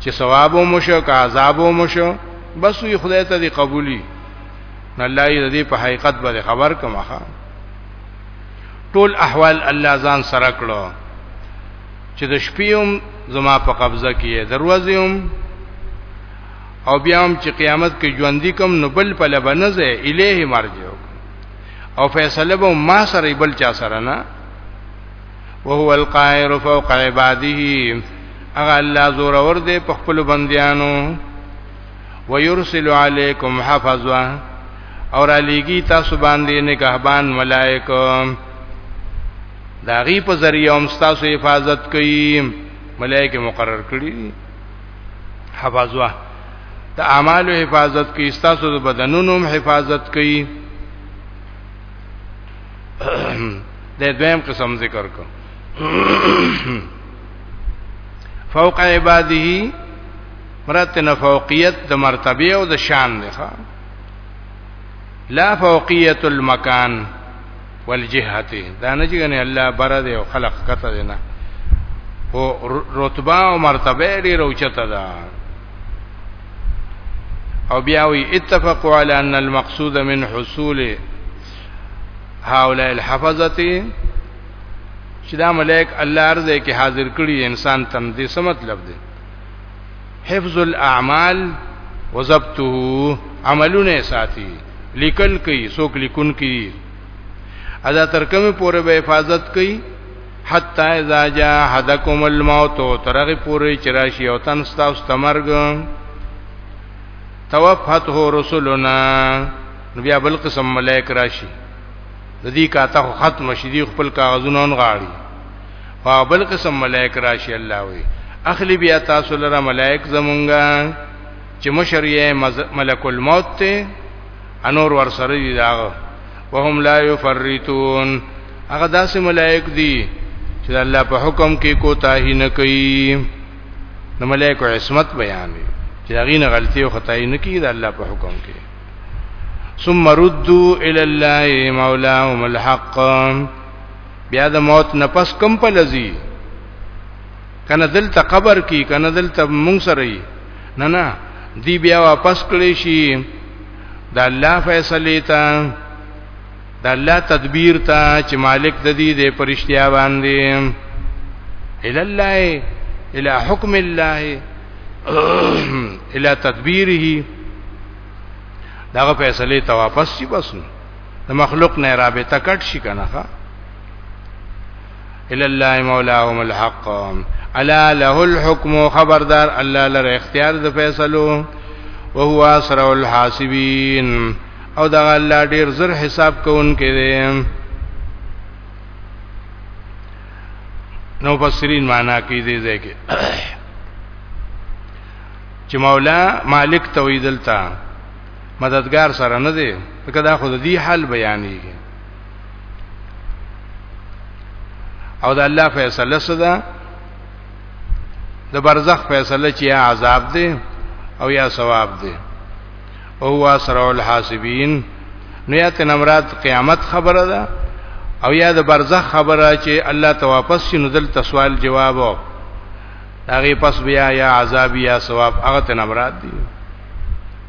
چې ثواب مو شو که عذاب مو شو بس وی خدای ته دی قبولی الله دې په حقیقت باندې خبر کما خان ټول احوال الله ځان سره کړو چې د شپيوم زما په قبضه کې دروازيوم او بیا هم چې قیامت کې ژوند کوم نو بل په لبنزه الیه مرجو او فیصله به ما سره بل چا سره نه وهو القاهر فوق عباده اغه الله زور اور دې په خپل بنديانو ويرسل علیکم حفظا اور علیگی تاسو باندې نگهبان ملائکه دا غي په ذریعہ هم تاسو حفاظت کوي ملائکه مقرر کړی حفظا د اعمالو حفاظت کوي تاسو د بدنونو هم حفاظت کوي د دویم قسم ذکر کو فوق عباده مراد نه فوقیت د مرتبه او د شان دی ښا لا فوقیت المکان والجهه دا نه جګنه الله بر دی او خلق کته دی نه او رتبه او مرتبه ډیر اوچته ده او بیا وی اتفقوا علی ان المقصود من حصول هؤلاء الحفظه چې دا ملائک الله ارزه کې حاضر کړي انسان تم دې څه مطلب دی حفظ الاعمال وضبطه عملونه ساتي لیکل کوي څوک لیکون کوي ادا تر کومه پورې به حفاظت کوي حتا اذا جاء حدکم الموت ترغه پورې چرشی او تن ستاسو تمرګ توفته رسولنا نبي ابل قسم ملائک راشي د دې کاته ختم شې دي خپل کاغذونه غاړي په بل قسم ملائک راشي الله وي اخلي بیا تاسو لره ملائک زمونږه چې مشر یې ملک الموت ته انور ور سره دي داغه وهم لا یفرتون هغه داسې ملائک دي چې الله په حکم کې کوتاهی نه کوي نو ملائکه عصمت بیان دي چې هغه نه غلطي او خدای نه کوي د الله په حکم کې ثم ردوا الى الله مولاهم الحق بیا د موت نه پس کم په لذي کنه دلته قبر کی کنه دلته مونږ سره نه نه دی بیا واپس کړی شي د الله فیصله ته د الله تدبیر ته چې مالک د دې د پرشتیا باندې الا الله الى حکم الله الى تدبیره داغه فیصله ته واپس شي بس د مخلوق نه رابطه کټ شي کنه ښا الا الله مولاهم الحق الا له الحكم خبردار الله لره اختیار د فیصلو وهو اسرع الحاسبین او دا الله ډیر زر حساب کوونکی دی نو فسرین معنا کوي دې ځکه چې مولا مالک تویدلتا مددگار سره نه دی ځکه دا خو د دې حال بیانېږي او د الله فیصله سره د برزخ فیصله چې عذاب دی او یا ثواب دی او هو اسرع الحاسبین نو یا تنمرات قیامت خبره ده او یا د برزخ خبره چې الله ته واپس شنو دل تسوال جواب او هغه پس بیا یا عذاب یا ثواب هغه تنمرات دی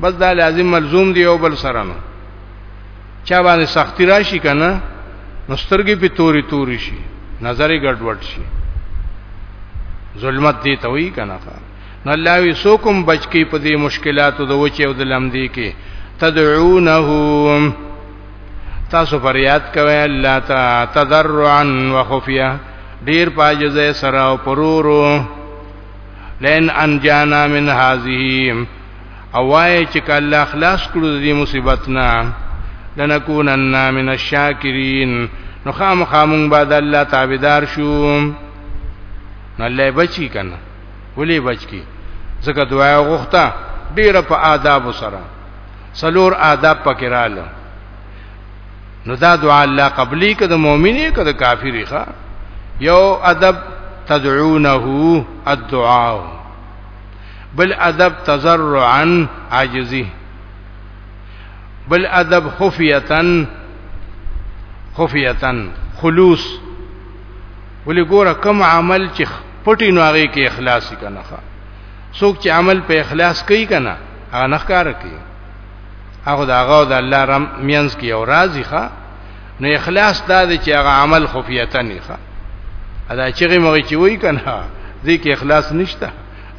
بس دا لازم ملزوم دی او بل سره نو چا باندې سختی راشي کنه نو سترګې په توري توري شي نظرې ګډوډ شي ظلمت دی ته وی کنه نو الله وی سوکم بچکی په دې مشکلاتو د وچه او د لمدې کې تدعونه تاسو فریاد کوئ الله تا تضرعا وخفیا ډیر پاجزه سره او پرورو لئن انجانا من هذه او وایي چې کله خلاص کړو دې مصیبت نه لنکونن من الشاکرین نو خامخا مونږ به د الله تابعدار شو نو الله بچی کنه ولې بچ کی ځکه دعا غوښته ډیره په آداب سره سلور آداب پکې رااله نو دا دعا الله قبلی کده مؤمنه کده کافری ښا یو ادب تدعونه الدعاء بل ادب تزرعا عاجزی بل ادب خفیتا خفیتا خلوص ولې ګوره کم عمل چې پټی نو هغه کې اخلاص کنه څوک چې عمل په اخلاص کوي کنه هغه نخکار کوي هغه دا هغه د الله رم مینس کې او راضي ښه نو اخلاص دا دی چې هغه عمل خفیتا نه ښه ادا چې موږ چې وای کنه ځکه اخلاص نشته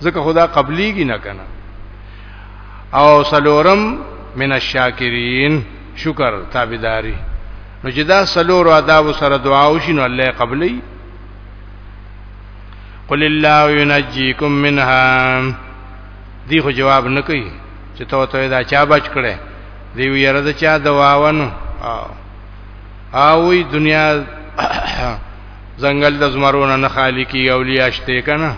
ځکه خدا قبليږي نه کنه او سلورم من الشاکرین شکر تابعداري نو چې دا سلور آداب سره دعا وشي نو الله قبلي قل الله ينجيكم منها دی خو جواب نه کوي چې ته ته دا چا بچ کړي دی ویره دا چا دواونو او اوی دنیا ځنګل د زمرونه نه خالی کی اولیاء شته کنه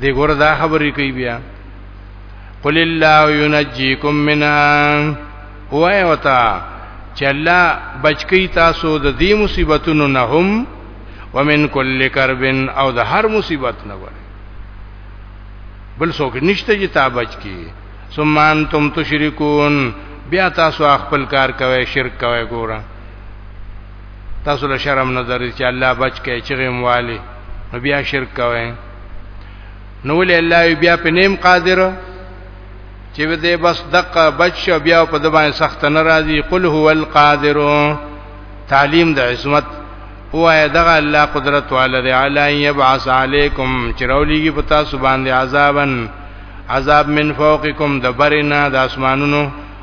دی ګور دا خبرې کوي بیا قل الله ينجيكم منها هو وتا چې الله بچکی تاسو د دې مصیبتونو نه هم ومن کل کرب او د هر مصیبت نه وره بل څوک نشته چې تا بچ کی ثم انتم تشركون بیا تاسو خپل کار کوي شرک کوي ګوره تاسو له شرم نه درې چې الله بچ کې چې غیم والی نو بیا شرک کوئ نو ولې الله بیا په نیم قادر چې دې بس دقه بچ شو بیا په د باندې سخت ناراضي قل هو القادر تعلیم د عظمت هو دغه الله قدرت والده علی یبعث علیکم چرولیږي پتا سبحان دی عذابن عذاب من فوقکم دبرنا د اسمانونو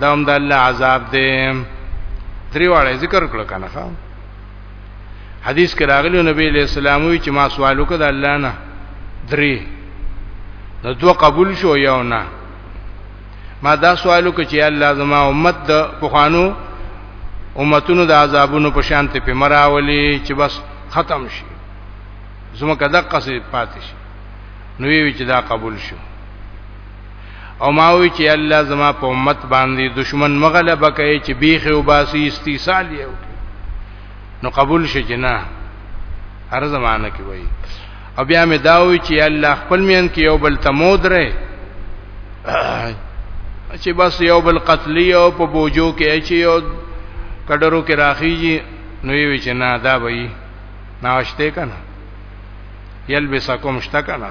دا هم د الله عذاب دی دریواله ذکر کړو کنه حدیث کې راغلی نبی علیہ السلام وی چې ما سوال وکړ د الله نه درې نو دوه قبول شو یو نه ما دا سوال وکړ چې الله زما امت د پخوانو امتونو د عذابونو په شان ته په مراولي چې بس ختم شي زما کده قصې پاتې شي نو وی چې دا قبول شو او ما وی چې الله زما په امت باندې دشمن مغلبه کوي چې بیخ او باسی استیصال یو نو قبول شي جنا هر زمانہ کې وای او بیا مې دا وی چې الله خپل مین کې یو بل تمود رې چې بس یو بل قتلی او په بوجو کې چې یو کډرو کې راخیږي نو یې وی چې نه دا وای ناشته کنه یلبسکم شتکنه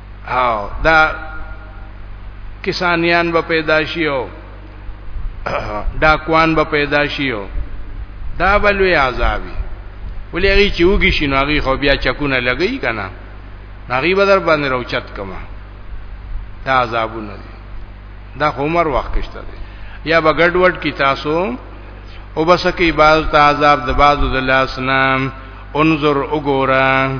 او دا کسانیان به پیدا شیو ډاکوان به پیدا شیو دا بلوی عذابی ولی هغه چې وګی شنو هغه خو بیا چکونه لګی کنه هغه بدر باندې روچت کما دا عذابونه دي دا عمر وخت کشته دي یا بغډ وډ کی تاسو او بس کی باز ته عذاب د بازو د لاس نام انظر وګورئ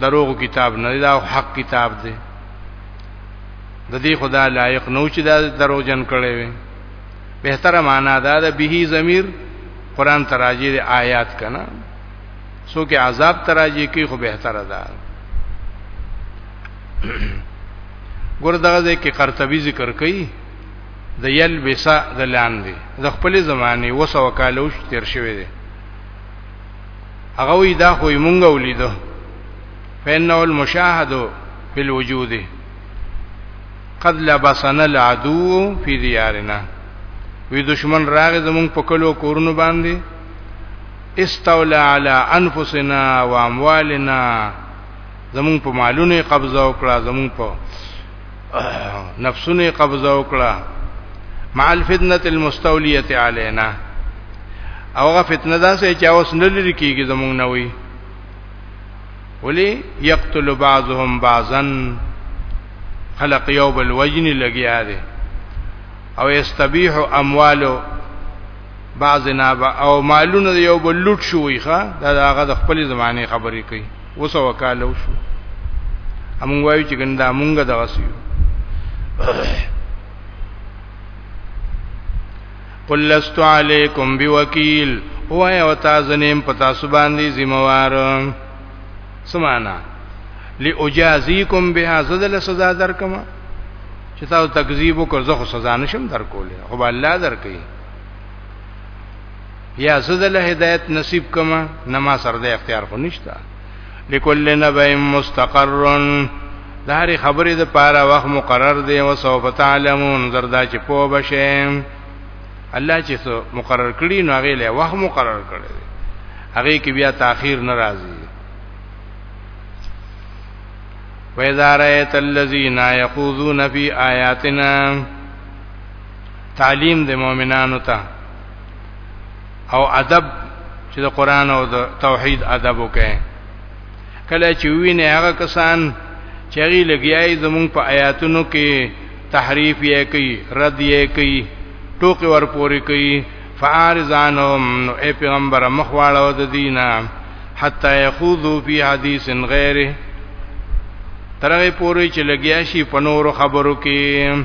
دروغ کتاب نه دا حق کتاب دی د دې خدا لایق نو چې دا درو جن کړي وي به تر معنا دا د به ضمیر قران تراجی آیات کنا سو کې عذاب تراجی کې خو به تر ده ګور دغه ځای کې قرطبي ذکر کوي د یل بسا د لاندې د خپل زمانه وسو کالوش تیر شوی دی هغه وی دا خو مونږ ولیدو فإنه المشاهد في الوجود قد لبسنا العدو في ديارنا وی دشمن راغ زمون په کلو کورونو باندې استولى على انفسنا واموالنا زمون په مالونو قبضه وکړه زمون په نفسونو قبضه وکړه مع الفتنه المستوليه علينا اوغه فتنه دا سه چې اوس نه لري کیږي زمون نه وي ولی یقتل بعضهم بعضا خلق یو بل وجن لګیا دی او استبیح اموالو بعضنا با او مالونه یو بل لوټ شوی ښا دا هغه د خپل زمانه خبرې کوي اوس وکالو شو امون وایو چې ګنده مونږه دغه سیو قل لست علیکم بوکیل وای او تاسو نیم پتا سبحان دی ذمہوار سمانا لاجازیکم بها زدل سزا درکما چې تاسو تکذیب وکړ زه خو سزا نشم درکولې خو الله درکې یا زده له هدایت نصیب کما نما سر د اختیار خو نشتا لکل نبئ مستقر د هر خبرې د پاره وخت مقرر دی او سوف تعلمون زردا چې پوه بشه الله چې مقرر کړی نو هغه له وخت مقرر کړی هغه کې بیا تاخير ناراضي وَإِذَا رَأَيْتَ الَّذِينَ يَخُوضُونَ فِي آيَاتِنَا تعلیم د مؤمنانو ته او ادب چې د قران او د توحید ادب وکړي کله چې ویني هغه کسان چې غي لګیای زمون په آیاتونو کې تحریف یې کوي رد یې کوي ټوکی ور پوری کوي فارزانهم نو اے پیغمبر مخواړو د دینه حتا یخوذو فی حدیث غیره ترغه پوری چې لګیا شي په نورو خبرو کې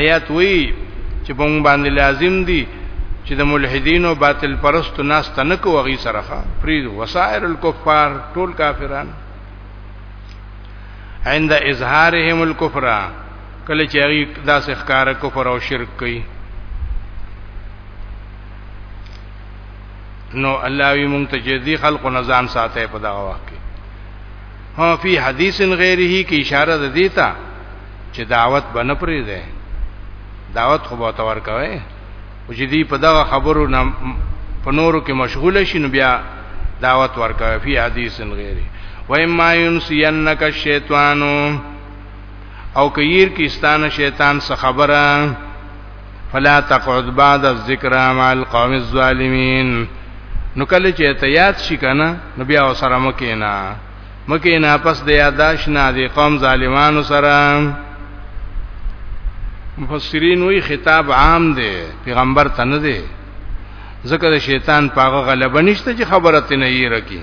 آیات وی چې په مونږ باندې لازم دي چې د ملحدینو باطل پرستو ناس ته نه کوو غي سره فرید وسائر الکفار ټول کافران عند اظهارهم الكفر کله چې هغه داسې ښکار کفر او شرک کوي نو الله وی مونږ ته چې دي خلق نظام ساته په دغه وخت ها فی حدیث غیره کی اشاره ده دیتا چې دعوت بنه پرې ده دعوت خو به تور کوي او چې دی په دغه خبرو نه په نورو کې مشغول شي نو بیا دعوت ورکوي فی حدیث غیره و اما ينسينك الشیطان او کیر کیستان شیطان څخه خبره فلا تقعد بعد الذکر مع القوم الظالمین نو کله چې ته یاد شي کنه نو بیا وسره مکینا مکینا پس د یاداش نه دی قوم ظالمانو سره مفسرین وی خطاب عام دی پیغمبر ته نه دی ځکه د شیطان پاغه غلبه نشته چې خبره ته نه یې رکی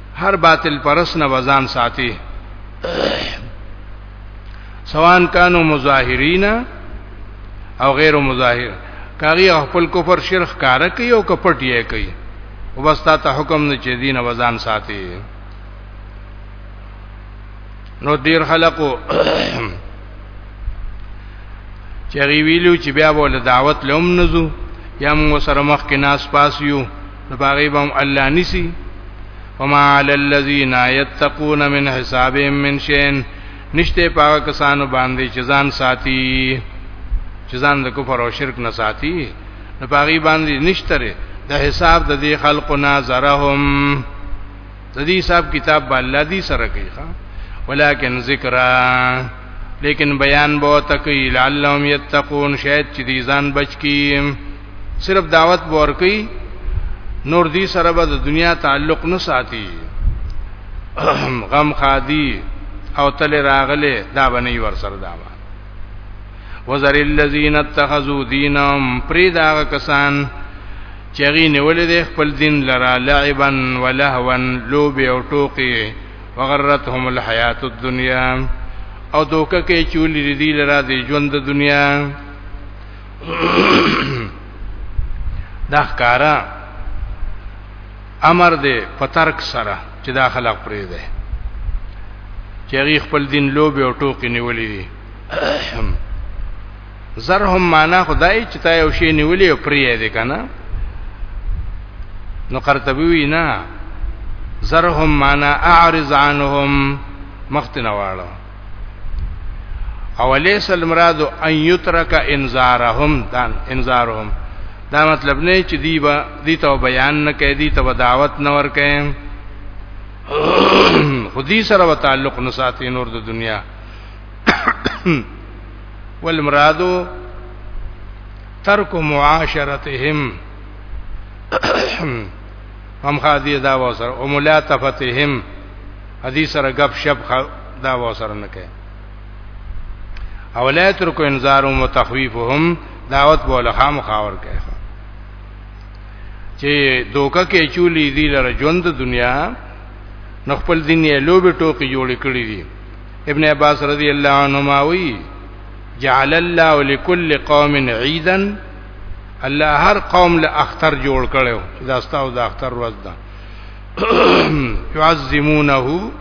هر باطل پرس نه وزان ساتي سوان کانو مظاهرین او غیر مظاهر کاغي خپل کفر شرخ کار کوي او کپټ یې کوي او بس تا ته حکم نه چې دین وزان ساتي نو ډیر خلقو چې ویلو چې بیا ول دعوت لوم نزو یا موږ سره مخ کې ناس پاس یو نو باغی بم الله نسی وما علی الذین یتقون من حسابهم من شین نشته پاک کسانو باندې چې ځان ساتي چې ځان د کفر او شرک نه ساتي نو باغی باندې نشته د حساب د دې خلقو نظرهم د دې حساب کتاب به الله دې سره کوي ښا ولکن ذکر لیکن بیان بو تکي لعلهم یتقون شاید چې دې ځان بچ کی صرف دعوت بور کوي نور دې سره به د دنیا تعلق نه ساتي غم خادي او تل راغله دا بنې ور سره دا وزر الذین اتخذوا دینهم پریدا کسان چې هغې نیولې دی خپل دین لره لعبا و لهوا لوبې او ټوقې وغرتهم الحیات الدنیا او دوکه کې چولې دی لره د ژوند د دنیا دا ښکارا امر دی په ترک سره چې دا خلق پرې دی چې هغې خپل دین لوبې او ټوقې نیولې دي زرهم معنا خدای چې تا یو شی نیولې او پرې دې کنه نو قرطبي وینا زرهم معنا اعرض عنهم مختنه واړه اولیس المراد ان یترک انذارهم دان انذارهم دا مطلب نه چې دی با دی ته بیان نه کوي دی ته دعوت نه ور کوي خودي سره تعلق نو ساتي نور د دنیا والمراد ترک معاشرتهم هم خادی دا وسر او ملاتفتهم حدیث سره غب شپ دا وسر نه کوي او لا ترک انذار و تخویفهم دعوت بوله خام خاور کوي چې دوکه کې چولی دی لره ژوند دنیا نو خپل دین یې لوبه ټوکی جوړ کړی دی ابن عباس رضی الله عنهما وی جعل الله لكل قوم عيدا الله هر قوم له اختر جوړ کړو چې دا ستاسو د اختر ورځ ده يعظمونه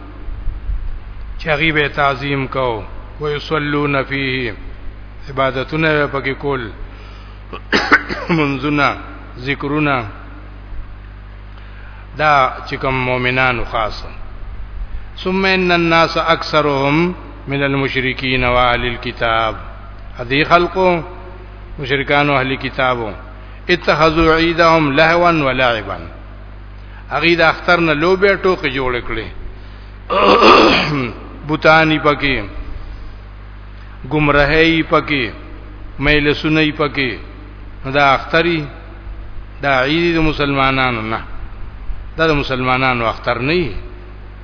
چغي به تعظیم کو و يصلون فيه عبادتونه پکې کول منزنا ذکرونه دا چې کوم مؤمنانو خاصه ثم ان الناس اکثرهم من المشرکین و اهل الكتاب هدي خلقو مشرکان او اهل کتابو اتخذوا عیدهم لهوا و لعبا هغه د اختر نه لوبه ټوکې جوړ کړي بوتانی پکې گمراهی پکې مېلسونه پکې دا اختری دا عید د مسلمانانو نه دا د مسلمانانو اختر نه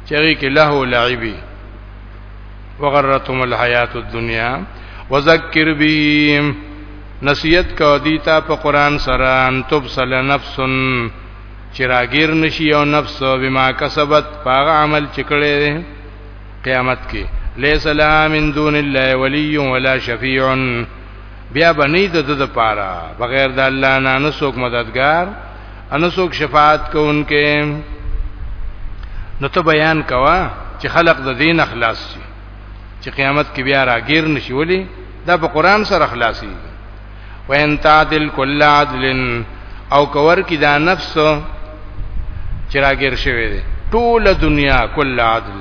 چېږي کې له لعبي وغرتهم الحیات الدنیا وذکر بهم نصیحت کو دیتا په قران سره ان تبصل نفسن چراغیر نشي او نفس بما کسبت پاغه عمل چکړې قیامت کې لیس لها من دون الله ولی ولا شفیع بیا بنی د د پاره بغیر د الله نه نه څوک مددگار ان څوک شفاعت کوونکې نو ته بیان کوا چې خلق د دین اخلاص شي چې قیامت کې بیا راګیر نشي ولي دا په قران سره خلاصي وان تعدل کل عدل او کور کې دا نفس چې راګیر شوی دی ټول دنیا کل عدل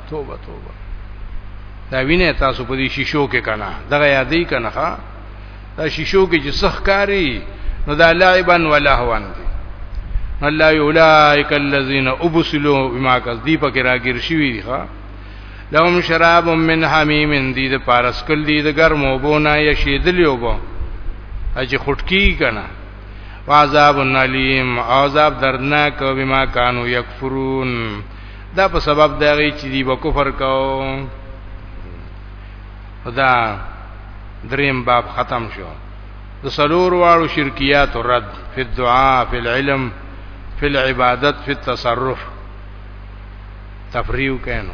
توبه توبه دا وینه تاسو په دې شیشو کې کنه دغه یادې کنه ها دا شیشو کې چې سخ کاری نو دا لعبا ولهوان دي الله یولائک الذین ابسلوا بما کذبوا پکې راګیر شوی دي ها لهم شراب من حمیم دی د پارس کل دی د ګرمو بونه یشیدلی وبو اجه خټکی کنا وعذاب النلیم عذاب درناک بما کانوا یکفرون دا په سبب دا غي چې دی په کفر کاو خدا دریم باب ختم شو د سلور واړو شرکیات رد فی الدعاء فی العلم فی العبادت فی التصرف تفریو کینو